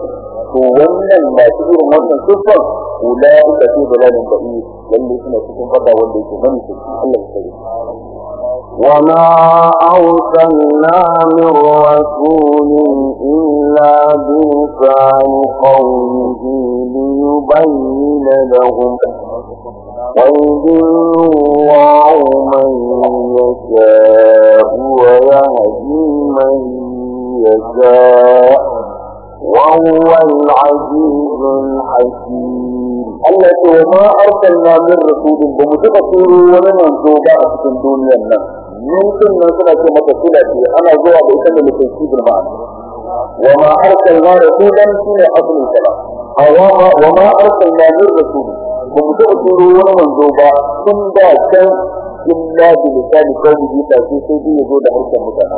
to wannan masu irin wannan siffar ulaika fi dalalin badi wanda suna cikin fata wanda yake mani sauƙi Allah ya وما أرسلنا من رسول إلا بلسان قومه ليبين لهم ويذل الله من يشاء ويهدي من يشاء وهو العزيز الحكيم rasulin ba mu taba turo wani manzo ba a cikin duniyar nan mun ɗin nan suna ce maka kula ce ana zuwa da ita da mutum cikin ba. Wa ma arsalna rasulan shine abul kalam awa wa ma arsalna min rasulin ba ba tun da can إلا بلسان قومه تأتي سيدي يقول لحرص المتنى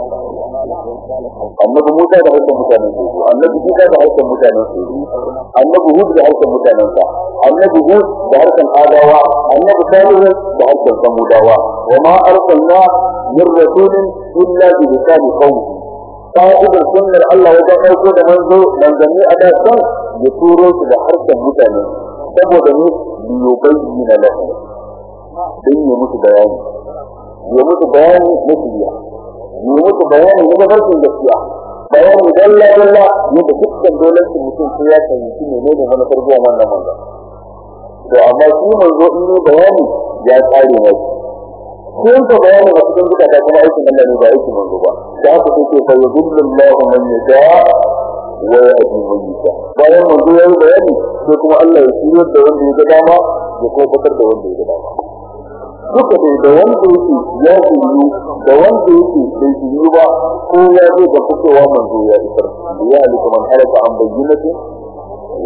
النبي موسى لحرص المتنى النبي موسى لحرص المتنى النبي هود لحرص المتنى النبي هود لحرص الآدواء النبي صالح لحرص الصمودواء وما أرسلنا من رسول إلا بلسان قومه صاحب السنة الله وجاء أوكد منذ من جميع أداة يطوروا لحرص المتنى سبب يبين لهم da da ya da ne don yi musu bayani. Yi musu bayani na shirya. Yi musu bayani na gafarkin gaskiya bayani dalla dalla yadda dukkan dolancin mutum sai ya fahimci menene manufar zuwa wannan manzo to amma shi manzo in bayani ya tsare na shi kun ka bayani a cikin zukata kuma aikin Allah ne ba aikin manzo ba. Da haka sai ce fa yudillu Allahu man yasha wa yahdi man yasha. Bayan manzo ya yi bayani sai kuma Allah ya shirya da wanda ya ga dama ya kuma fitar da wanda ya ga dama. Duka dai da wanda yake ya shiryu da wanda yake bai shiryu ba ko ya zo da fitowa manzo ya isar ya halika man halaka an bayyinati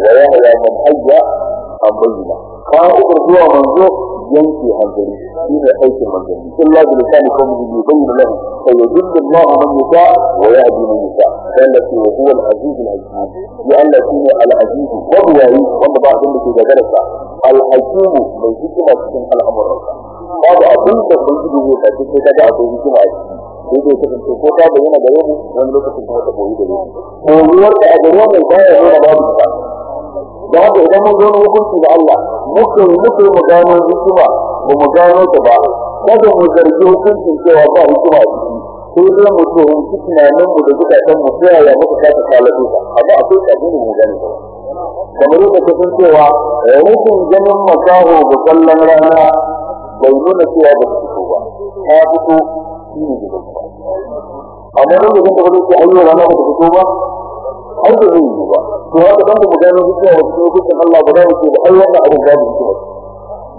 wa ya haya man hayya fa yudillu Allah man yasha wa yahdi man yasha allati wa huwa al-aziz al-hakim ya Allah shine al-aziz wa huwa wanda ba abin da ke gagararsa al-hakim mai hikima cikin al'amuransa babu abin da sun gudu ne a cikin kaga akwai hikima a ciki sai dai kasance ko ta bayyana gare mu wani lokacin kuma ta koyi gare mu koyuwar da a gare mu baya nuna babu ta da haka idan mun zo hukunci da Allah muka yi mu gano hikima ba mu gano ta ba. Kada mu zargi hukuncin cewa ba hikima a ciki. Sai dai mu tuhumci tunanin mu da zukatan mu ta yaya muka kasa kalato ta. Amma akwai tsagini mu gane ta kamar yadda ka san cewa rashin ganin makaho da kallon rana bai nuna cewa ba su fito ba. Ta fito shi ne da amma don da zan taɓa ce ayyuka rana ba ta fito ba ai da zai yi ba. To haka dan mu gano hikima wa cikin hukuncin Allah ba mu ce da ai wannan abin babu hikima.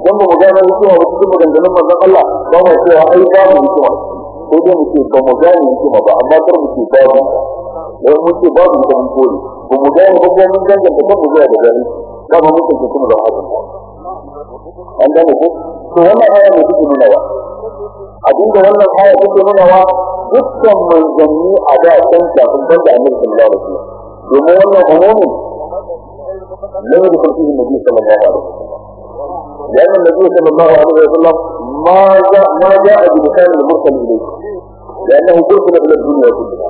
Dan mu gano hikima wa cikin maganganun manzon Allah ba mu cewa ai babu hikima. Ko dai mu ce ba mu gane hikima ba amma kar mu ce babu dan mu ce babu ita mun kore ba mu gane ba kuma mun danganta kan mu zuwa da gani ba mu mutunta kuma da hakan an gane ko? To wannan aya ne take nuna wa. Abinda wannan aya take nuna wa dukkan manzanni a da san kafin banda annabi sallallahu alaihi wasallam. ثم والله همومي لم يدخل فيه النبي صلى الله عليه وسلم لأن النبي صلى الله عليه وسلم ما جاء ما جاء بمكان المرسل إليه لأنه دخل إلى الدنيا كلها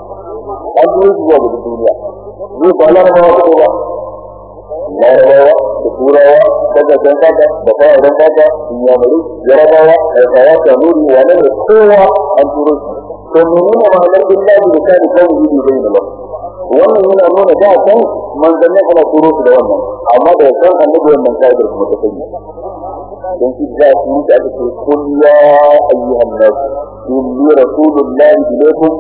أدرج باب الدنيا يوسف على ما وقت الله ما هو بسورة كذا جنبات بقاء جنبات في عمله جربا الحياة نور ومن القوة أن ترد ثم من الله بمكان كونه بين الله wannan yana nuna da kan manzanni ana turo su da wannan amma da kan annabi wannan kaidar kuma ta sani don shi da su da aka ce kun ya ayyuhan nas inni rasulullahi ilaykum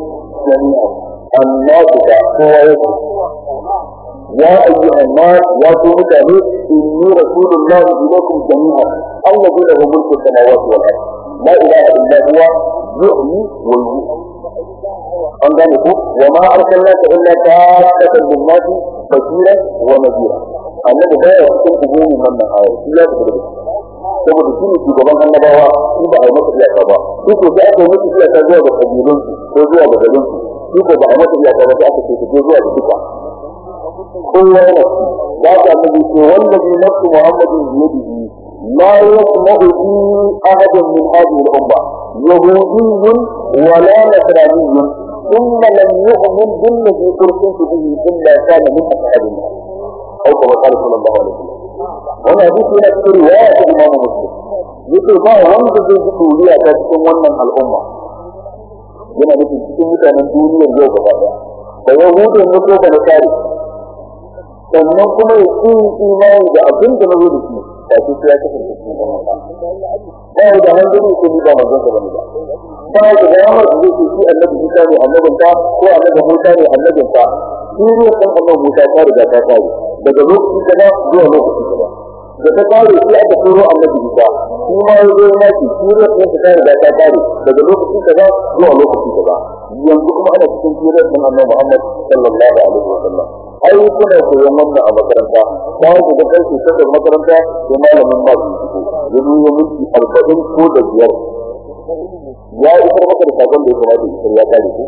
jami'an annabi da kowa yake يا أيها الناس يا متاني إني رسول الله إليكم جميعا الذي له ملك السماوات والأرض لا إله إلا هو يحيي ويميت an gane ku wa ma arsalnaka illa kafatan lin-nas bashiran wa nadhira annabi da ya cikin umumin wannan aya shi ya tabbata saboda shi ne shugaban annabawa shi ba a yi masa iyaka ba shi ko sai aka yi masa iyaka zuwa ga kabilun ko zuwa ga garin su shi ko ba a masa iyaka ba sai aka ce ta zuwa ga duka kowa yana ci ya ga annabi ce wallazi nafsu muhammadin biyadihi لا يسمع بي أحد من هذه الأمة يهودي ولا نصراني ثم لم يؤمن بالذي ترسلت به إلا كان من أصحاب أو كما قال صلى الله عليه وسلم. وأنا اجيت إلى الرواه الإمام مسلم. يقول ما وانت في الدنيا تكون ومن الأمة. بما يمكن تكون من الدنيا يوم القيامه فيهود النصوص الاخرى ومن كل شيء ايمان بابن تنظيم اسمه ba su ya kasance cikin wannan ba ba da nan gani ko ba manzon sa ba ne ba ba da dama da ce shi annabi Musa ne annabin ta ko annabi Musa ne annabin ta shi ne kan annabi Musa ta riga ta kare daga lokaci kaza zuwa lokaci da ta kare shi aka turo annabi Musa shi ma ya zo na ki shi ne ta riga ta kare daga lokaci kaza zuwa lokaci kaza. Yanzu kuma ana cikin sirar din annabi Muhammad sallallahu alaihi wa sallam. Ai kuna koyon wannan a makaranta. Ta yi da kai ta makaranta da malamin ba su fito. Ya miki arba'in ko da biyar. Ya kuma maka da saƙon da ya kamata ya kare ku.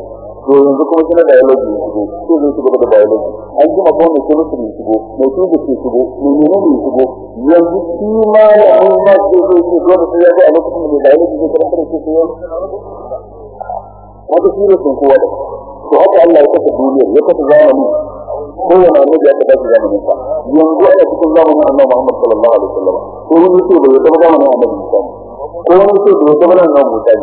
To yanzu kuma da biology ya shigo ko zai shigo da biology. An jima ko mai chemistry ya shigo mai physics ya shigo mai menene ya shigo. Yanzu shi ma ya mun ma ce zai ce dole sai ya ga a lokacin da biology zai karanta da shi wata shi ne sun kowa da to haka Allah ya kasa duniyar ya kasa zamani kowane annabi aka dace zamanin sa. Yanzu ana cikin zamanin annabi Muhammad sallallahu alaihi wasallam ko wani ce ya zama zamanin annabi ko wani ce da ya zama nan nan Musa.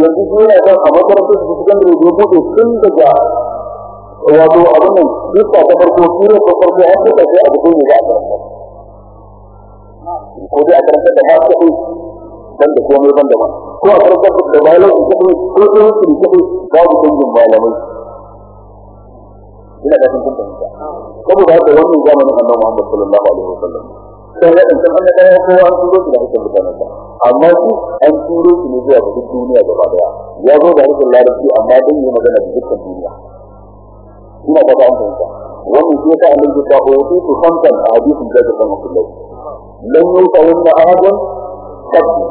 Yanzu shi yana kan a makarantar su cikin da buɗe tun daga wato abin nan duka ta farko sura ta farko har ta kai abu ne da aka ko dai a karanta da ma sai ban da komai ban da ma ko a karanta da malamai ko ko ko ko babu dangin malamai. Ina da kun fahimta saboda haka wannan zamanin annabi Muhammad sallallahu alaihi wasallam. sai waɗancan annabawa kowa an turo su da harshen mutanensa amma su an turo su ne zuwa ga duk duniya gaba ɗaya. Ya zo da harshen larabci amma don yi magana da dukkan duniya. Ina ba ta an fahimta. Wannan shi yasa annabi ta koyo su su a hadisin da kan Abdullahi lan yusa wannan ahadun sabbi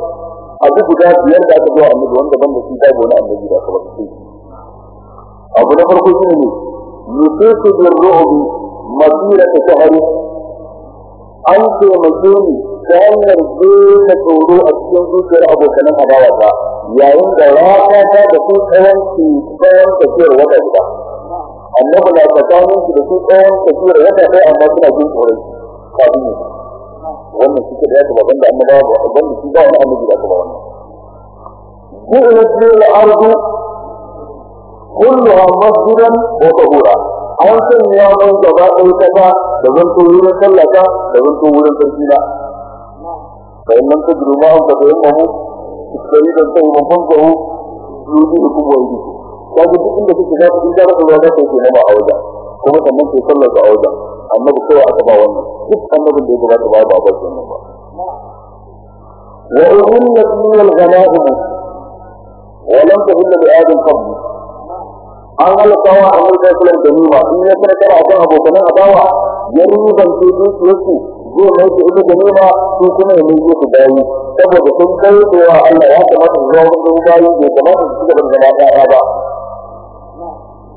abu guda biyar da aka zo annabi wanda ban da shi ta gona annabi da kuma shi. Abu na farko shine ne yusitu birru'bi masirata shahrin مسيرة شهر أنت مسيني كان wata guda annabi na tsakanin su da su tsawon tafiyar wata ɗaya amma suna jin tsoron kafin ne wannan shi ke da yaka baban da annabawa ba a ban da shi ba wani annabi da aka ba wannan جئلت لي الأرض كلها a wancan ne ya zama gaba ɗaya kaza da zanto wurin sallata da zanto wurin sarki na. Fa in lam tadru ma an tadayyamu istaridan tayyiban fanzahu yudikum wa yudikum kaga duk inda kake da kuɗi da ka zo da kake na ba a wajen kuma sannan kai sallar a wajen. Annabi kowa aka ba wannan. Duk annabin da ya gabata ba ba ba wannan ba. Wa uhillat min al-ghanaim wa lam tuhilla bi an halakawa a mulkar kulan ganima in ya kana kara akan abokanan adawa ya riban ce dukiyarsu zai mai da ita ganima su kuma ya mai su bayi saboda sun kai cewa Allah ya kamata su zama wasu bayi bai kamata su cigaba da zama ɗaya ba.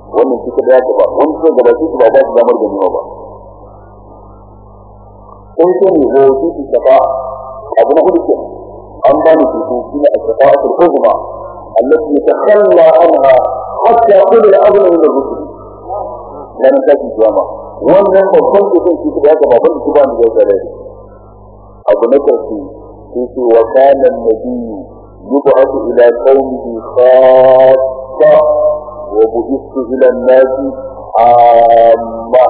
Wannan shi kada ya gaba wani sai gaba shi ba ba su damar ganewa ba. Sai ne ko shi shi shafa. Abu na huɗu kenan an ba ni ceto shi ne a shafa'atul hukma yatakalla anha hatta kullu al-amru min ar-rusul dan ta ci kiyama wannan babban ceton shi kada ya gaba ban shi ba ni da tare abu na ƙarshe sai ce wa kana an-nabiyyu yub'athu ila qaumihi khassa wa bu'ithu ila an-nasi amma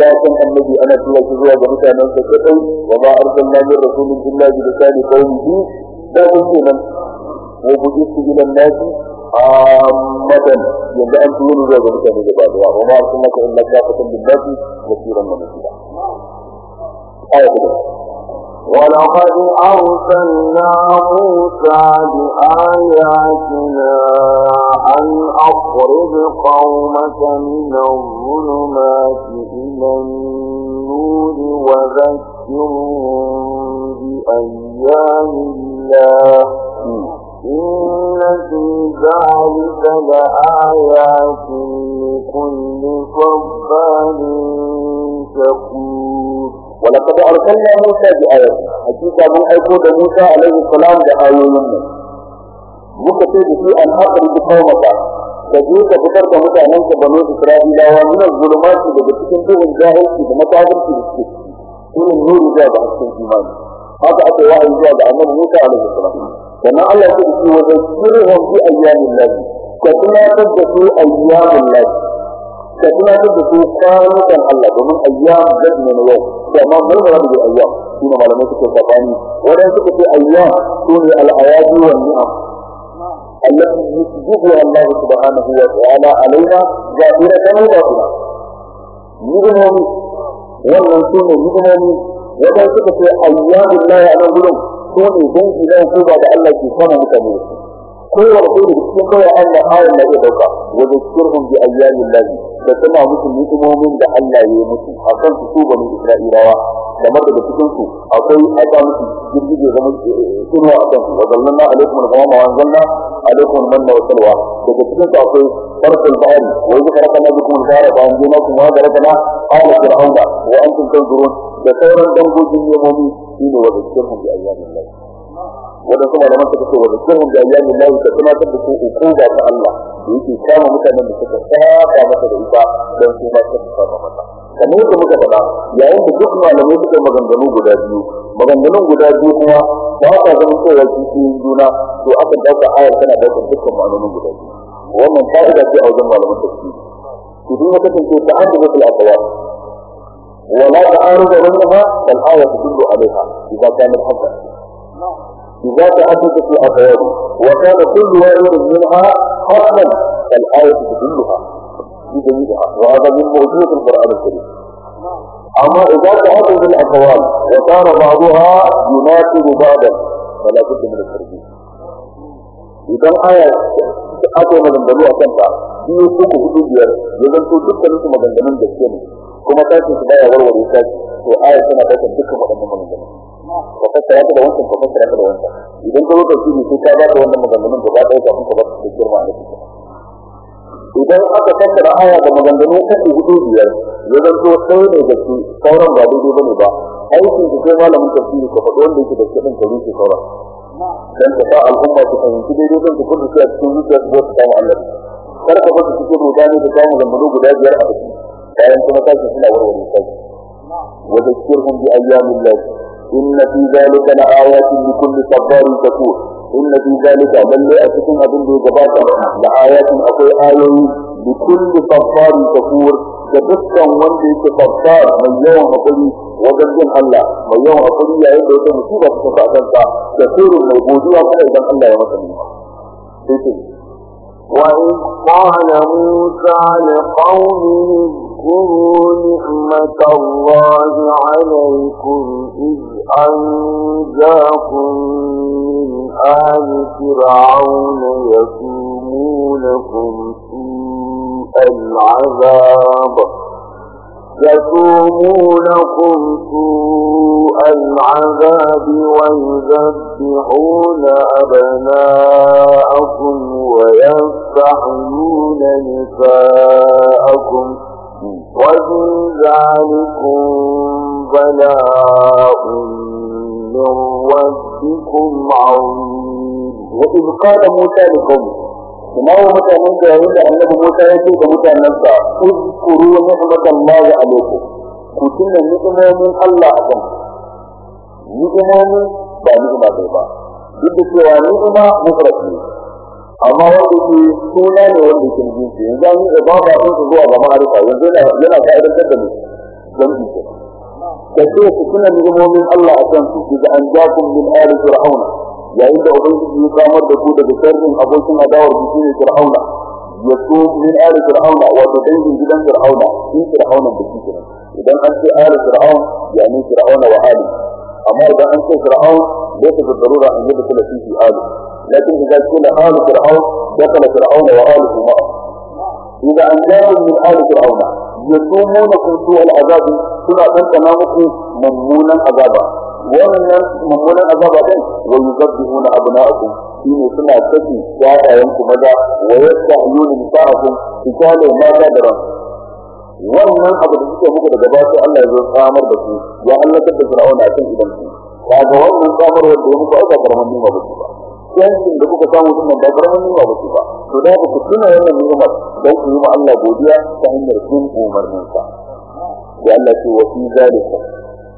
da kan annabi ana tura shi zuwa ga mutanen sa kadai wa وبعثت إلى الناس عامة. يبدأ أن تقولوا ذا ذلك من جبال وما أرسلناك إلا كافة للناس بشيرا ونذيرا آية ولقد أرسلنا موسى بآياتنا أن أخرج قومك من الظلمات إلى النور وذكرهم بأيام الله. ولقد أرسلنا موسى بآيات. حكيكا من أيكو موسى عليه السلام دا آيوننا موسى تيجي أن أقري بقومك تجيوك بطرق متى أنك بنوز إسرائيل ومن الظلمات إذا بتكن فيه الجاهل في المتعظم في السكي كل النور جاء بحسن في مالي هذا أتوى وعي جاء بأمر موسى عليه السلام. كما الله يقول وذكرهم أيام الله كما تدفوا أيام الله كما تدفوا قانوكا الله ومن أيام جد من الله. كما مرمى رب الأيام. فيما معلومات ولن ولا في أيام توني الأيادي والنعم التي يسجد الله سبحانه وتعالى علينا ظاهرة وباطنة. نجمهم والمنسون نجمهم ولا تدفوا أيام الله على ظلم ko ne don idan ko ba da Allah ke sama mutane ko wa ko da cikin kai Allah ayin da ya dauka wajen kirhum bi ayyamin lahi da kuma musu ni'imomin da Allah ya musu akan su su bani Isra'ilawa da madda da cikin su akwai aka musu girgije zaman sunwa akan su wadannan na alaikum al-qawama wa anzalna alaikum manna wa salwa daga cikin su akwai farkul bahari wa idza farqana bikum al-bahra fa anzalna kuma wa darakana ala fir'auna wa antum tanzurun da sauran dangogin nemomi shine wa zakirhum bi ayyamin lahi. Wanda kuma da maka take wa zakirhum bi ayyamin lahi ka tunatar da su ukuba ta Allah da yake kama mutanen da suka saba masa da ita don su ma suka saba masa. Kamar yadda muka faɗa yayin da duk malamai suka maganganu guda biyu maganganun guda biyu kuma ba sa zama cewa kishiyoyin juna to aka ɗauka ayar tana ɗaukar dukkan ma'anonin guda biyu. Wannan fa'ida ce a wajen malaman tafsiri. Duk ya kasance ta an da fil aqwal ولا تعارض بينها فالآية تدل عليها إذا كانت حقا إذا تعددت الأقوال وكان كل واحد منها حقا فالآية تدلها. بجميعها وهذا من موجود القرآن الكريم. أما إذا تعدد الأقوال وكان بعضها يناسب بعضا فلا بد من الترجيح. إذا آية aka yi maganganu a kanta biyu uku hudu biyar ya zanto dukkanin su ne kuma tashin su baya warware ta to aya tana ɗaukar dukkan waɗannan maganganu ka fassara ta da wancan ka fassara ta da wancan. Idan ka ka shi sai ka ba ta wannan maganganun gaba ɗaya kafin ka ba ta girma a cikin idan aka fassara aya da maganganu uku huɗu biyar ya zanto ɗaya ne da su sauran ba daidai ba ne ba. Aikin su sai malamin tafsiri ka faɗi wanda yake da kuɗin ka rushe sauran. Dan ka sa al'umma su fahimci daidai don su kudu a cikin zuciya su zo su samu Allah. Kar ka fasa cikin rudani da samun zambalu guda biyar a ciki bayan kuma في الأول warware وذكرهم بأيام الله. إن في ذلك لآيات لكل صبار شكور. إن في ذلك بل لأسكم أبن ذي جباتا لآيات أقول آيوي لكل صبار شكور. جبسا وندي كصبار من يوم أقولي وجدين الله من يوم أقولي يا إبن ذي مصيبة كصبار شكور الموجودية فإذا الله يا يمكن وإذ قال موسى لقومه اذكروا نعمة الله عليكم إذ أنجاكم من آل فرعون يسومونكم سوء العذاب يسومونكم سوء العذاب ويذبحون أبناءكم ويذبحون تستحيون نساءكم وفي ذلكم بلاء من ربكم عظيم وإذ قال موسى لقومه kuma wa mutanen da yayin da annabi Musa ya ce ga mutanensa uzkuru ni'matallahi alaikum ku tuna ni'imomin Allah a kan ni'imomi ba ni'ima kai ba duk da cewa ni'ima mufrad ne amma wanda ke suna ne wanda ke shi yanzu an yi ibada din su zuwa ga ma'arifa. Yanzu yana fa'idantar da mu. Don iko da ce ku tuna ni'imomin Allah a kan su da an jakum min ali fir'auna. Yayin da ubangiji ya samar da ku daga sharrin abokin adawar ku shine fir'auna. Ya so min ali fir'auna wato dangin gidan fir'auna. Shi fir'auna da kenan idan an ce ali fir'aun yani fir'auna wa ali. Amma idan an ce fir'aun laysa bi darura an yadkhula fihi ali. لكن إذا كل آل فرعون دخل فرعون وآل فرعون. إذا أنجاب من آل فرعون يصومون في سوء العذاب. كنا أنت نامكم ممونا عذابا. ومن ممونا عذابا دين ويذبهون أبناءكم. إن سمع الشكي شاعة ينكم مدى ويستحيون نساءكم. إشاله ما قادرا ومن أبدا سوء مكتب جباسي أن يزور قامر بكي. وأن لك فرعون عشان إذا كاغوان مقامر ودوم فاوتا من وبسوطا yancin da kuka samu din ba karaman nima ba ku ba. To da ku tuna wannan ni'imar don ku yi ma Allah godiya ta hanyar bin umarninsa. Ya Allah ce wa fi zalika.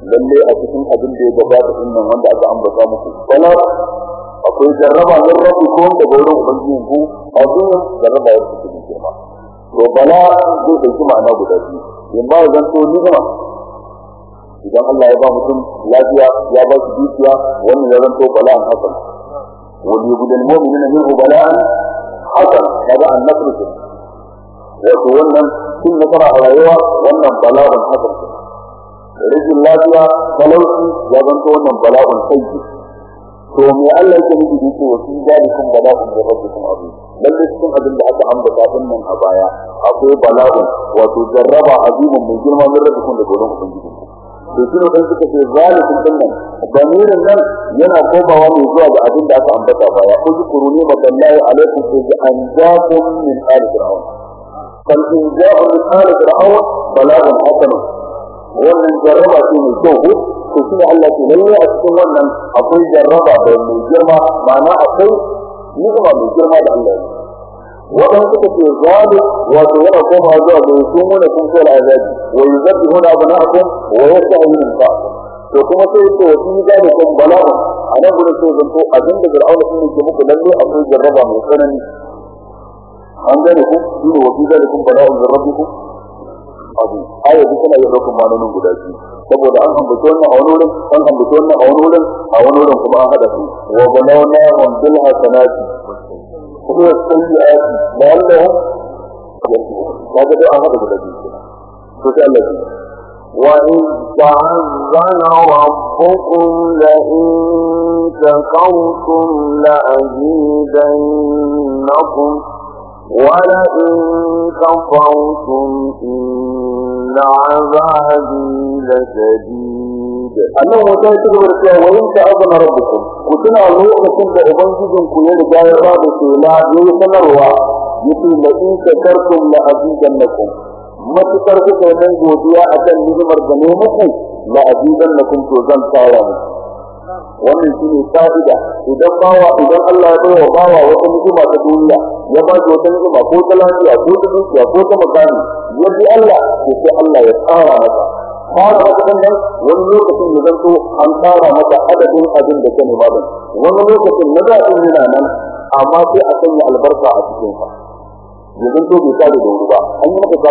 Lalle a cikin abin da ya gabata ɗin nan wanda aka ambata muku wala akwai jarraba rabbi ko da gurin ubangiji ku abin jarraba ya fi cikin girma. To bala zai ɗauki ma'ana guda biyu. In ba zan to ni'ima. Idan Allah ya ba mutum lafiya ya ba shi dukiya wannan ya zanto kaga an nasru وليبد المؤمنين منه بلاء حسن هذا أن نفرس وتولنا كل نصر على يوى ولنا بلاء حسن. رجل الله فيها فلوسي لابن تولنا بلاء سيء. فهم ألا يجب بيته وفي ذلكم بلاء من ربكم عظيم. بل يسكن أدل حتى عن بطاقم من أبايا. أقول بلاء وتجرب عظيم من جرم من ربكم من أبنجدكم. To shi ne suka ce zalikum din nan damirin nan yana komawa ne zuwa ga abin da aka ambata baya uzkuru ni madallahi alaikum iz anjakum min ali fir'aun fal inja'u min ali fir'aun bala'un hasanun wannan jarraba ce mai kyau to shi ne Allah ke lalle a cikin wannan akwai jarraba da mai girma ma'ana akwai ni'ima mai girma da Allah wadan suka ce zalu wato yana koma zuwa ga yusumuna kun kula azabi wa yuzabbihuna abna'akum wa yastahiyuna nisa'akum to kuma sai ce wa fi zalikum bala'un. Anan gurin sai zanto abin da fir'auna sun ke muku lalle akwai jarraba mai tsanani. An gane ku? Shi wa fi zalikum bala'un min rabbikum. Abu aya duk tana yin rukun manonin guda biyu. Saboda an ambaci wannan a wani wurin an ambaci wannan a wani wurin a wani wurin kuma an hada su. Wa balawna hum bil hasanati. ومن السيئات لأنهم هذا دعاء هذا الذي فسأل وإن تعذن ربكم لئن شكرتم لأزيدنكم ولئن كفرتم إن عذابي لشديد Allah ya cigaba da cewa wayin ta azana rabbukum. Ku tuna lokacin da ubangijin ku ya riga ya ba da shela yi sanarwa ya ce la in shakartum la azidannakum. Matukar kuka yi nan godiya akan ni'imar da ne muku la azidannakum to zan tsara wannan shine fa'ida. Idan bawa idan Allah ya bawa bawa wata ni'ima ta duniya ya ba shi wata ni'ima ko ta lafiya ko ta dukiya ko ta makami ya Allah to sai Allah ya tsara masa. Fara masa nan wani lokacin ya zanto an tsara masa adadin abin da ka nema wani lokacin na zaɓin yana nan amma sai a sanya albarka a cikin sa ya zanto bai kare da wuri ba an yi maka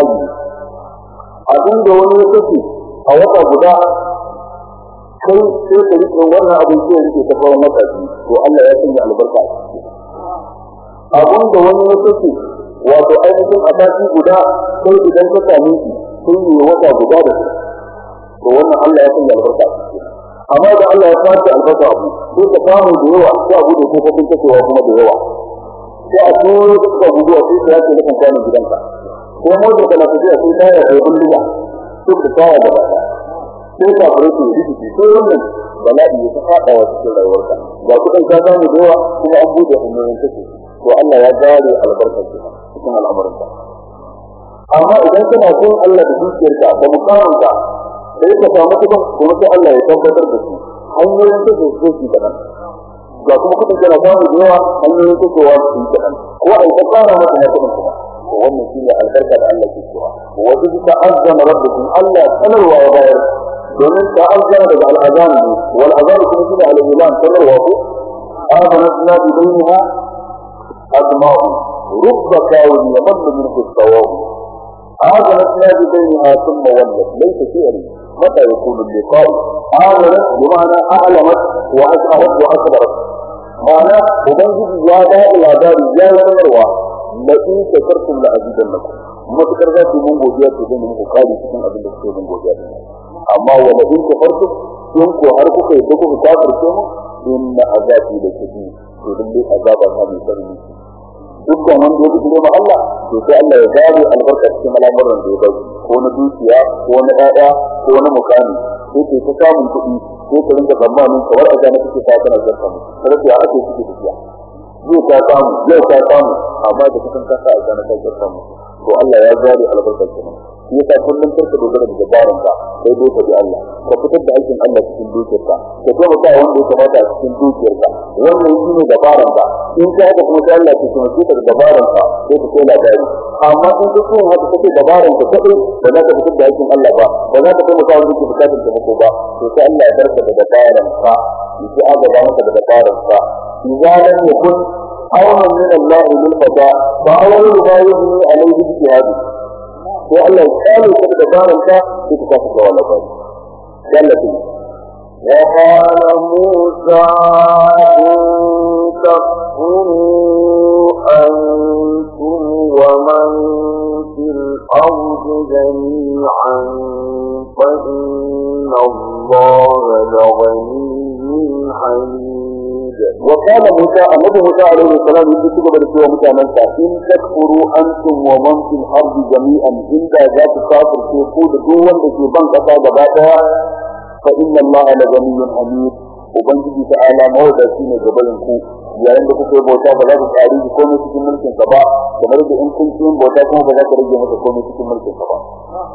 abin da wani ya kace a wata guda kai sai ka riƙe wannan abin sai ya riƙe ta kawai mataki to Allah ya sanya albarka a ciki. Abin da wani ya wato ainihin a guda sai idan ka same shi sai yi wata guda da shi. To wannan Allah ya sanya albarka. A amma da Allah ya fata albarka abu sai ka samu da yawa sai abu da kofofin kacewa kuma da yawa. Sai a turo duka guduwa sai ka ya ce nufin kwanan gidanka. Ko motar da na tafiya sai ta yi kai bindiga sai ka kawo da bata sai ka fure su rikici. Sai wannan bala'i ya fada wa cikin rayuwarka. Ga kuɗin ka samu da yawa kuma an buɗe hanyoyin kake to Allah ya gare albarkar ki cikin al'amuran ka amma idan kana son Allah da dukiyarka da mukamanka sai ka samu kudin kuma sai Allah ya tabbatar da su hanyoyin da su su kadan ga kuma kudin kana samu da yawa hanyoyin da su su kadan ko ai ta fara maka na kudin kuma wannan shine albarka da Allah ke cewa wa idh ta'azzama rabbukum Allah sanarwa ya bayar domin ta'azzama daga al'azan ne wal azan kuma shine al-iman sanarwa ko آمنتنا ببينها أسماء رب كاون يمن منه الصواب آمنتنا ببينها ثم ولت ليس شيئا متى يكون اللقاء آمنت بمعنى أعلمت وأشعرت وأكبرت معنى وبنجد يا داء العذاب يا ينوروا لئن شكرتم لأزيدنكم matukar za su mun godiya su zai muku kari cikin abin da suke mun godiya da amma wala in kafartu in ko har kuka yi kuka kafirce mu inna dukkan wanda ya bijire ma Allah to sai Allah ya gare albarka cikin al'amuran da ya bai ko na dukiya ko na ɗaya ko na mukami sai ke ta samun kuɗi sai ka rinka tsammanin kamar a jana kake ta kana zarta mu kada ya ake suke tafiya zai ka samu zai ka samu amma da kusan kasa a jana ta zarta mu to Allah ya gare albarka cikin shi yasa kullum kar ka dogara da dabaran ka sai dai ka bi Allah. Ka fitar da aikin Allah cikin dukiyarka ka. Kuma sa wanda ya kamata a cikin dukiyarka wannan shi ne dabaran ka. In ka haka kuma sai Allah ke kuma ka da ka sai ka kai labari. Amma in ka kuma haka kake dabaran ka kadai ba za ka fitar da aikin Allah ba ba za ka kuma sa wanda ke buƙatar taimako ba to sai Allah ya barka da dabaran ka. Yake agaba maka da dabaran ka. Idza lam yakun أو من الله للفتاة فأول ما يبني عليه اجتهاده وأن الإنسان يكون دارك يتكفك ولا ذلك قال فيه وقال موسى تكفروا أنتم ومن في الأرض جميعا فإن الله لغني حليم وقال موسى النبي موسى عليه السلام يجي كده بده يقول متى من إن تكفروا أنتم ومن في الأرض جميعا إن ذات كافر في قود دون في بنك أصاب فإن الله لغني حميد ubangiji ta ala mawada shi ne gabarin ku yayin da kuka yi bauta ba za ku tsari da komai cikin mulkin ka ba kamar da in kun ci bauta kuma ba za ka rage masa komai cikin mulkin ka ba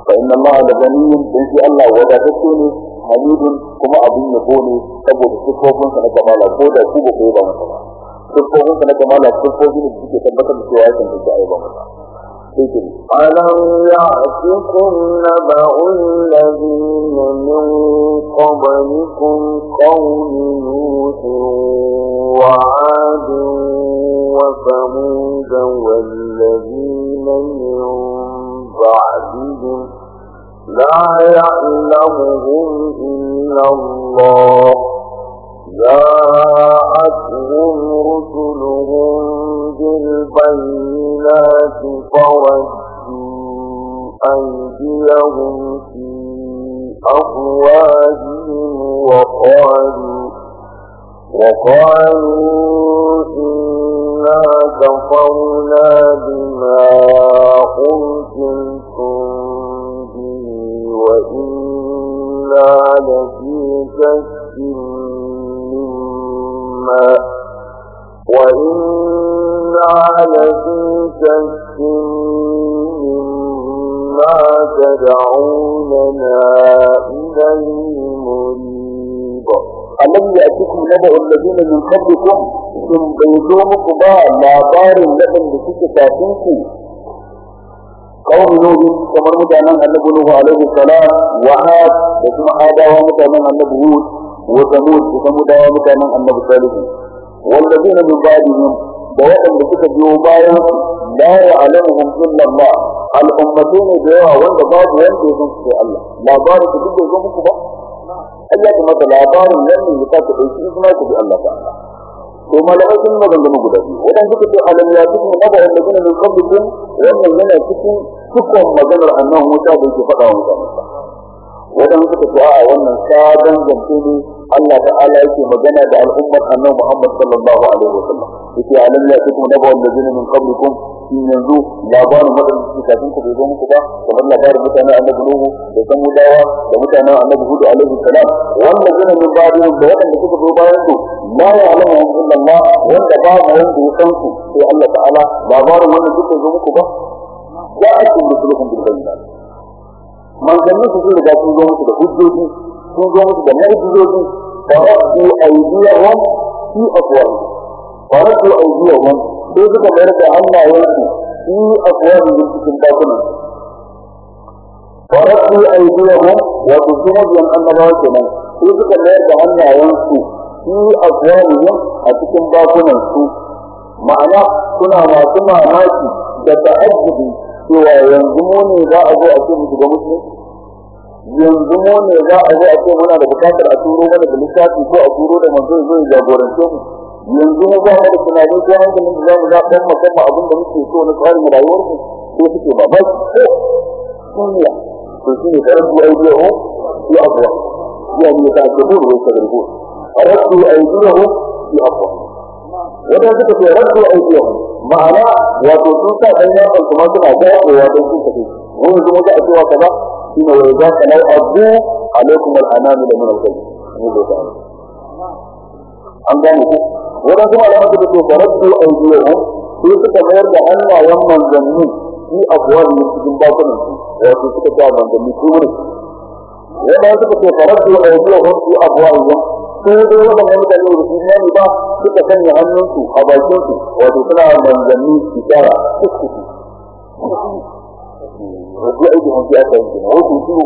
fa inna allaha la ganiyyun dan shi Allah wadatacce ne hamidun kuma abin yabo ne saboda sifofin sa na kamala ko da ku ba ku ba masa sifofin sa na kamala sifofin da suke tabbatar da cewa ya cancanci a yi ba masa ألم يأتكم نبأ الذين من قبلكم قوم نوح وعاد وثمود والذين من بعدهم لا يعلمهم إلا الله. جاءتهم رسلهم بالبينات فردوا أيديهم في أفواههم وقالوا وقالوا إنا كفرنا بما به وإنا لفي شك مما وإنا لفي شك مما تدعوننا إليه مريب. الذي يأتيكم نبأ الذين من قبلكم ثم بيزومكم بقى laban da suke tafinku قوم نوح كما متعنا النبي نوح عليه السلام وعاد وكما آداوا متعنا النبي هود وثمود وكما داوا متعنا النبي صالح والذين من بعدهم ووقت لكت بيو بايا لا يعلمهم إلا الله الأمتين بيوها وانت باب وانت يزن في الله لا بارك بيجي يزن في الله Allah kuma da labarin nan ne ya saka dauki izina ku bi Allah ta'ala to malamai sun maganganu guda biyu. Wadanda suka ce alam ya cikin naba wanda gina min qablikum wannan yana cikin cikon maganar annabi Musa da yake faɗa wa mutane. Wadanda suka ce a'a wannan sabon zance ne Allah ta'ala yake magana da al'ummar annabi Muhammad sallallahu alaihi wa sallam yake alam ya cikin naba wanda gina min qablikum shin yanzu labarin wadanda suke kafin ku zo muku ba kamar labarin mutanen annabi Nuhu da Samudawa da mutanen annabi Hud alaihi salam. Wannan gina min ba'dihim da wadanda suka zo bayan su la ya'lamuhum illa Allah wanda babu wanda ya san su sai Allah ta'ala labarin wannan duka zo muku ba. Ya ake musulun bil bayyinat manzanni su riga sun zo muku da hujjoji sun zo muku da mu'jizoji. Faradu aydiyahum fi afwahihim. Faradu aydiyahum sai suka mayar da hannayensu fi afwahihim cikin dakunan faradu aydiyahum wa tusumabiyan annabawa kenan. Sai suka mayar da hannayensu fi afwahihim a cikin dakunan su ma'ana suna masu mamaki da ta'ajjubi cewa yanzu mu ne za a zo a ce mu shiga musulunci. Yanzu mu ne za a zo a ce muna da buƙatar a turo mana da littafi ko a turo da manzo zai jagorance mu. Yanzu mu ba mu da tunani ko hankalin da za mu ga dan musamman abin da muke so na tsarin rayuwar mu ko suke ba ba ko? Duniya. To shi ne fi afwa ya ne ta suka ce ma'ana wato kuma suna gaɗewa wani kuma za a cewa kaza shine wa idza kalau abu alaikum min al-ghayb ne da ta. An gane ku wannan kuma da muka ce faraddu aydiyahum sai suka mayar da hannayen manzanni fi afwahi cikin bakunan su wato suka ce manzanni su ne wannan suka ce faraddu aydiyahum fi afwahihim su dai wannan mutane da su ne ba suka sanya hannunsu a bakin su wato suna manzanni isara kuskure wasu aiki mun ya kan gina wasu su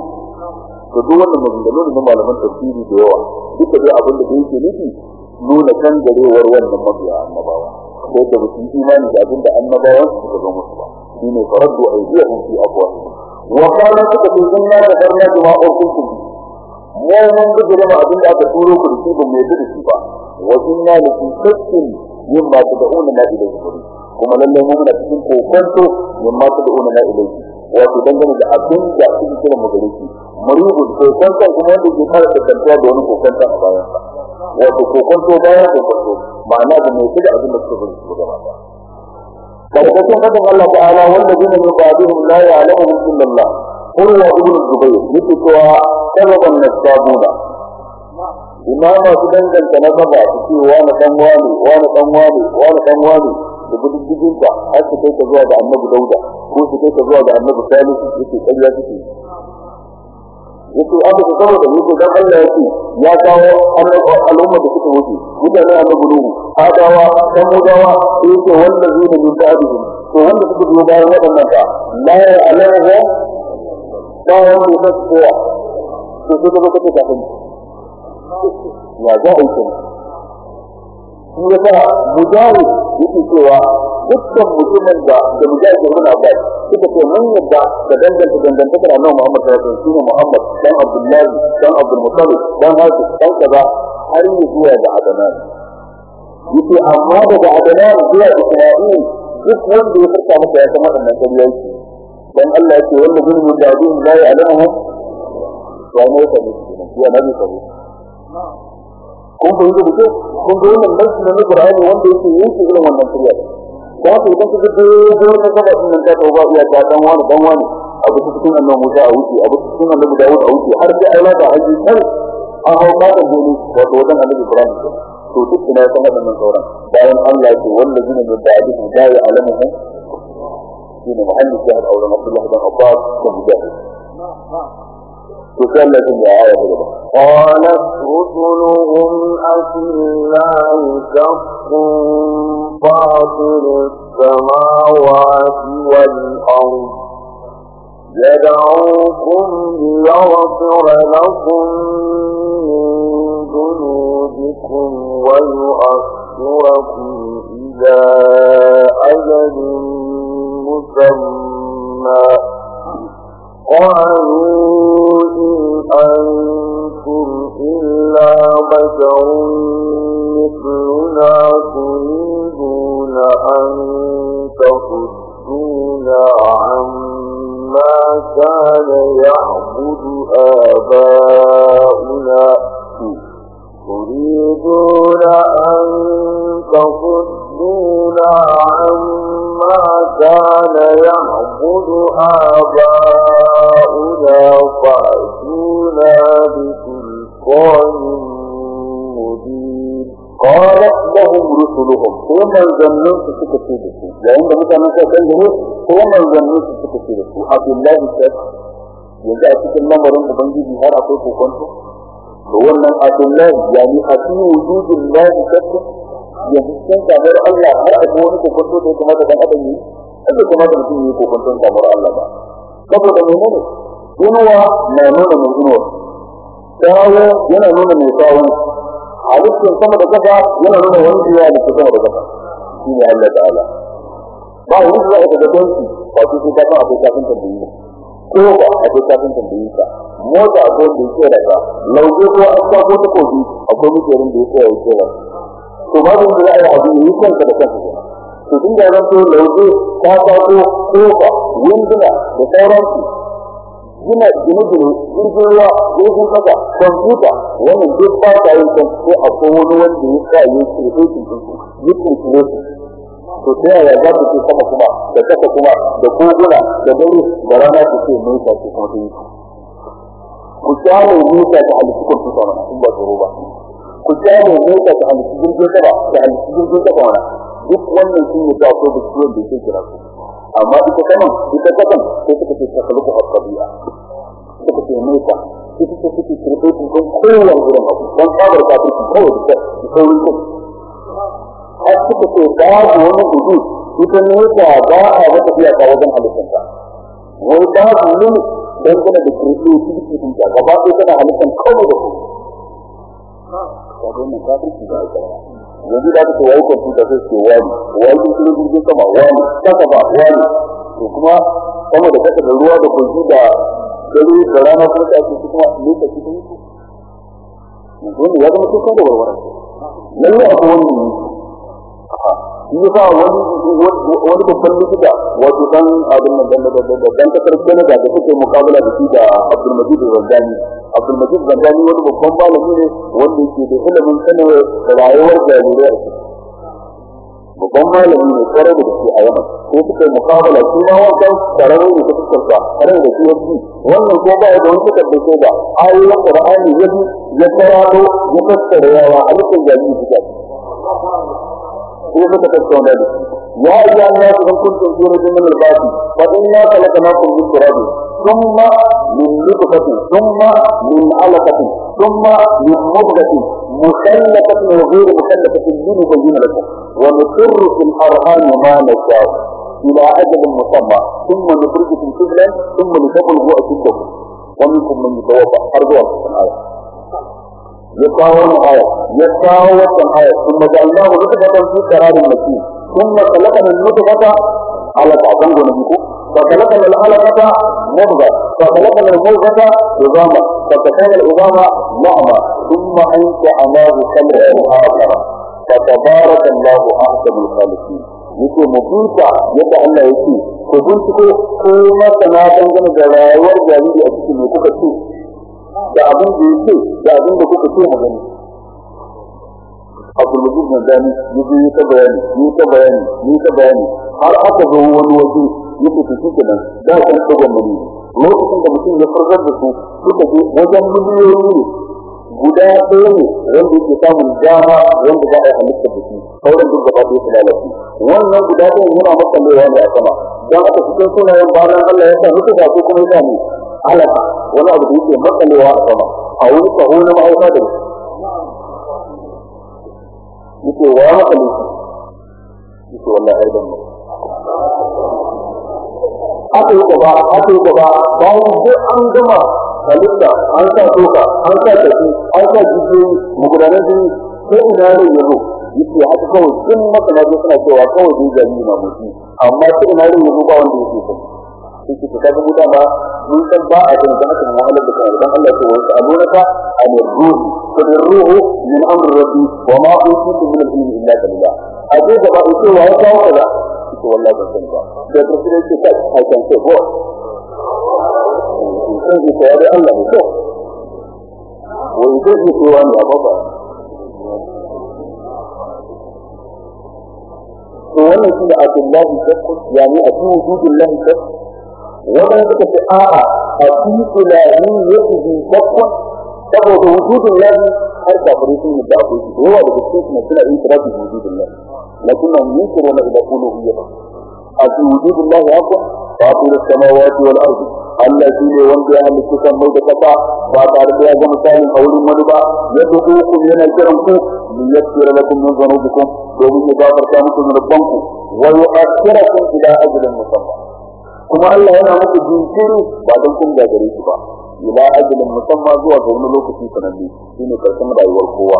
to duk wannan maganganu ne na malaman tafsiri da yawa duka dai abin da yake nufi nuna kan garewar wannan mabiya annabawa. Ko da mutum imani da abin da annabawan su suka zo musu ba. Shine faraddu aydiyahum fi afwah wa kana suka ce inna da darna bima ukuntum mu mun bijire ma abin da aka turo ku da shi ba mai da shi ba. Wa inna la fi shakkin mimma tad'una na ilayhi kuma lallai mu muna cikin kokonto mimma tad'una na ilayhi. Wato dangane da abin da suke kira mu gare shi. Muribu kokonto kuma wanda ke fara tantancewa da wani kokonto a bayan sa wato kokonto bayan kokonto ma'ana da mai da abin da suke bari su gaba ba ƙarƙashin faɗin Allah ta'ala wanda zai min ba'dihim la ya'lamuhum illa Allah wa ibn zubayr yake cewa sababan nasabuna. Ina masu danganta na gaba su ce wani dan wani wani dan wani wani dan wani da gudun har su kai ka zuwa ga annabi dauda ko su kai ka zuwa ga annabi salisu yake ƙarya suke. Yake aka ta saboda yake dan Allah yake ya kawo al'umma da suka wuce mutane annabi nuhu adawa samudawa yake wanda zai da ba'dihim. To wanda suka biyo bayan waɗannan ka la ya'lamu ba wanda kowa. To sai ka kace ka sani ya za a yi kenan? Shi ya sa mujahid yake cewa dukkan mutumin da da mujahid ibn abbas suka ce mun yadda da danganta dangantakar annabi muhammad sallallahu alaihi wasallam muhammad dan abdullahi dan abdul muttalib dan hafiz dan kaza har yi zuwa da adanan yake amma daga adanan zuwa isra'il duk wanda ya furta masa ya san waɗannan kariyanci dan Allah yake wanda bin da'in la ya'lamu wa ta ne ya nabi ta kun ko yake dake kun ga wannan nasu na Qur'ani wanda yake yake irin wannan kariya da tauba iya ta dan wani dan a wuce abu cikin a wuce har sai Allah da haji kar a hau ka da dole wato wajen annabi Ibrahim to duk ina san sauran. Bayan Allah ce wanda zina min ba'di da ya alamu da Mujahid قالت رسلهم أفي الله شق فاطر السماوات والأرض. يدعوكم ليغفر لكم من ذنوبكم ويؤخركم إلى أجل مسمى. قالوا إن أنتم إلا بشر مثلنا تريدون أن تصدونا عما كان يعبد آباؤنا تريدون أن تصدونا عما كان يعبد آباؤنا فأتونا بسلطان مبين. قالت لهم رسلهم هو من في سكتيبه لأن ده مثلا مثلا كان هو من في سكتيبه عبد الله بشكل يجب أن تكون لمرين أبنجي نهار أقول كنت da wannan abdullahi yani a cikin wujudin lahi shakku yanzu cikin kamar Allah har akwai wani kokonto da ya kamata dan adam yi ake kamata mutum yi kokonton kamar Allah ba. Saboda menene? Inuwa na nuna mai inuwa. Tsawo yana nuna mai tsawon. Halittar sama da kasa yana nuna wani ya halitta sama da kasa shi ne Allah ta'ala. Ba wani za a ga donki ba su sai kafin akwai kafin tambayi ko ba akwai kafin tambayi ka. Mota akwai wanda ya tsere ka lauje ko an sa ko takobi akwai mutanen da ya ya tsere to babu da za a yi abu yi kanka da kanka to tun da zan to lauje ta sa ko ko ba winduna da sauransu gina gine-gine jirgin ruwa jirgin kasa kwamfuta wannan duk ba ta yin kan ko akwai wani wanda ya sa yi kirkirkin ɗinsu yi kirkire su to ta yaya za ta ce sama kuma da kasa kuma da koguna da dare da rana ta ce ta ce kuma ta yi su ku ƙyale nesa ta halittu kwamfuta mana in ba tsoro ba. Ku ƙyale nesa ta halittu jirgin sama ta halittu jirgin kasa mana. Duk wannan sun yi ta ko da ciwon da ke kira su amma ita kaman ita kasan sai suka ce ta kaluku a tabi'a suka ce nesa ita suke kowane abu. Don tsabar kawai da har suka ce babu wani gudu ita nesa ba a wata iyaka wajen halittanta wai babu ne don gana da kirkirkin kirkirkin ta gaba ɗaya tana halittan kawai da su. Kaga wannan kafirkin da aka yanzu da aka wayi kwamfuta sai ce wani wayi kirkirin jirgin sama wani kasa ba wani. To kuma sama da kasa da ruwa da kulki da dare da rana kuma ta ce kuma cikin su. Yanzu ya zama cikin da warware. Lalle abu wani ne shi ya wani babban likita wato dan abin nan dan dan ƙasar Canada da suke mukabala da shi da Abdul Majid Zandani Abdul Majid Zandani wani babban malami ne wanda yake da ilimin sanin rayuwar jarirai a babban malami ne ƙwarai da gaske a yaman. Ko suka mukabala shi ma wancan tarare ne ta fuskarsa tare da shi yaji wannan ko ba da wani suka dace da ayoyin qur'ani ya bi ya tarado ya fassara yawa halittar jami'i suka ويبقى تكون يا أيها الناس إن كنتم في رجل من الباطل فإنا خلقناكم بالتراب ثم من نطفة ثم من علقة ثم من مضغة مخلقة وغير مخلقة لنبين لكم. ونقر في الأرهان ما نشاء. إلى أجل مسمى ثم نخرجكم سبلا ثم لتبلغوا أشدكم ومنكم من يتوفى. أرجو الله سبحانه يقاوم آية يقاوم آية ثم جعلناه نطفة في قرار مكين. ثم خلقنا النطفة على تعظم ونبيكم. فخلقنا العلقة مضغة. فخلقنا المضغة عظاما. فكان العظام لحما ثم أنشأناه خلقا آخر فتبارك الله أحسن الخالقين. yake mu binta yadda Allah yake ku binciko ko masana dangane da rayuwar jariri da abin da yake da abin da kuka ce mu gani Abdul Majid Mandani ya je yi ta bayani yi ta bayani yi ta bayani. Har aka zo wani waje yake su suke nan da kan tsogon muni lokacin da mutum ya farkar da su suka je wajen miliyoyi guda ɗaya ne wanda yake samun dama wanda za a halitta da shi. Sauran duk gaba ɗaya su lalace. Wannan guda ɗaya yana matsalewa ne a sama. Don haka cikin sunayen bayan Allah ya sa mutu da ko kuma ya sa ne alaka wani abu da yake matsalewa a sama a wani kaho na ma'auka da yake wa matsale shi? Yake wallahi aidan ne aka yi gaba aka yi gaba bayan duk an gama halitta an sa toka an sa tafi an sa jijiyoyi magudanar jini ko ina rai ya zo? Yake haka kawai sun masana suna cewa kawai dai jariri na mutu. Amma ko ina rai ya zo ba wanda yake sani sai ke ta ga mutan ba mun san ba a kan haka mu halar da kana dan Allah ce wa sa'alunaka an ruhi qul ruhu min amri rabbi wa ma utitu min al-ilmi illa qalila. A ce da ba ce wa ya kawo kaza? Ko wallahi ban san ba. Da president ce ta can say what sai ki ta da Allah ne to. Wai sai ki ce wani abu ba to wannan shi da Abdullahi shakku yani a cikin wujudillahi shakku? Wannan suka ce a'a a cikin ilahi yake bi shakku saboda wujudin lahi har kafirai sun yi da akwai da yawa daga cikin su suna yin kira da wujudin lahi lakin nan yin kira na ila uluhiyyah a fi wujudin lahi haka fatir samawati wal ardi Allah shi ne wanda ya halitta kan mai da kasa ba tare da ya ga misalin a wurin wani ba ya duku ku yana kiran ku li yassira lakum min dhunubikum domin ya gafarta muku zunubanku wa yu'akhirakum ila ajalin musamma kuma Allah yana muku jinkiri ba don kun gagare shi ba. Ila ajalin musamma zuwa ga wani lokaci sananne. Shine ƙarshen rayuwar kowa.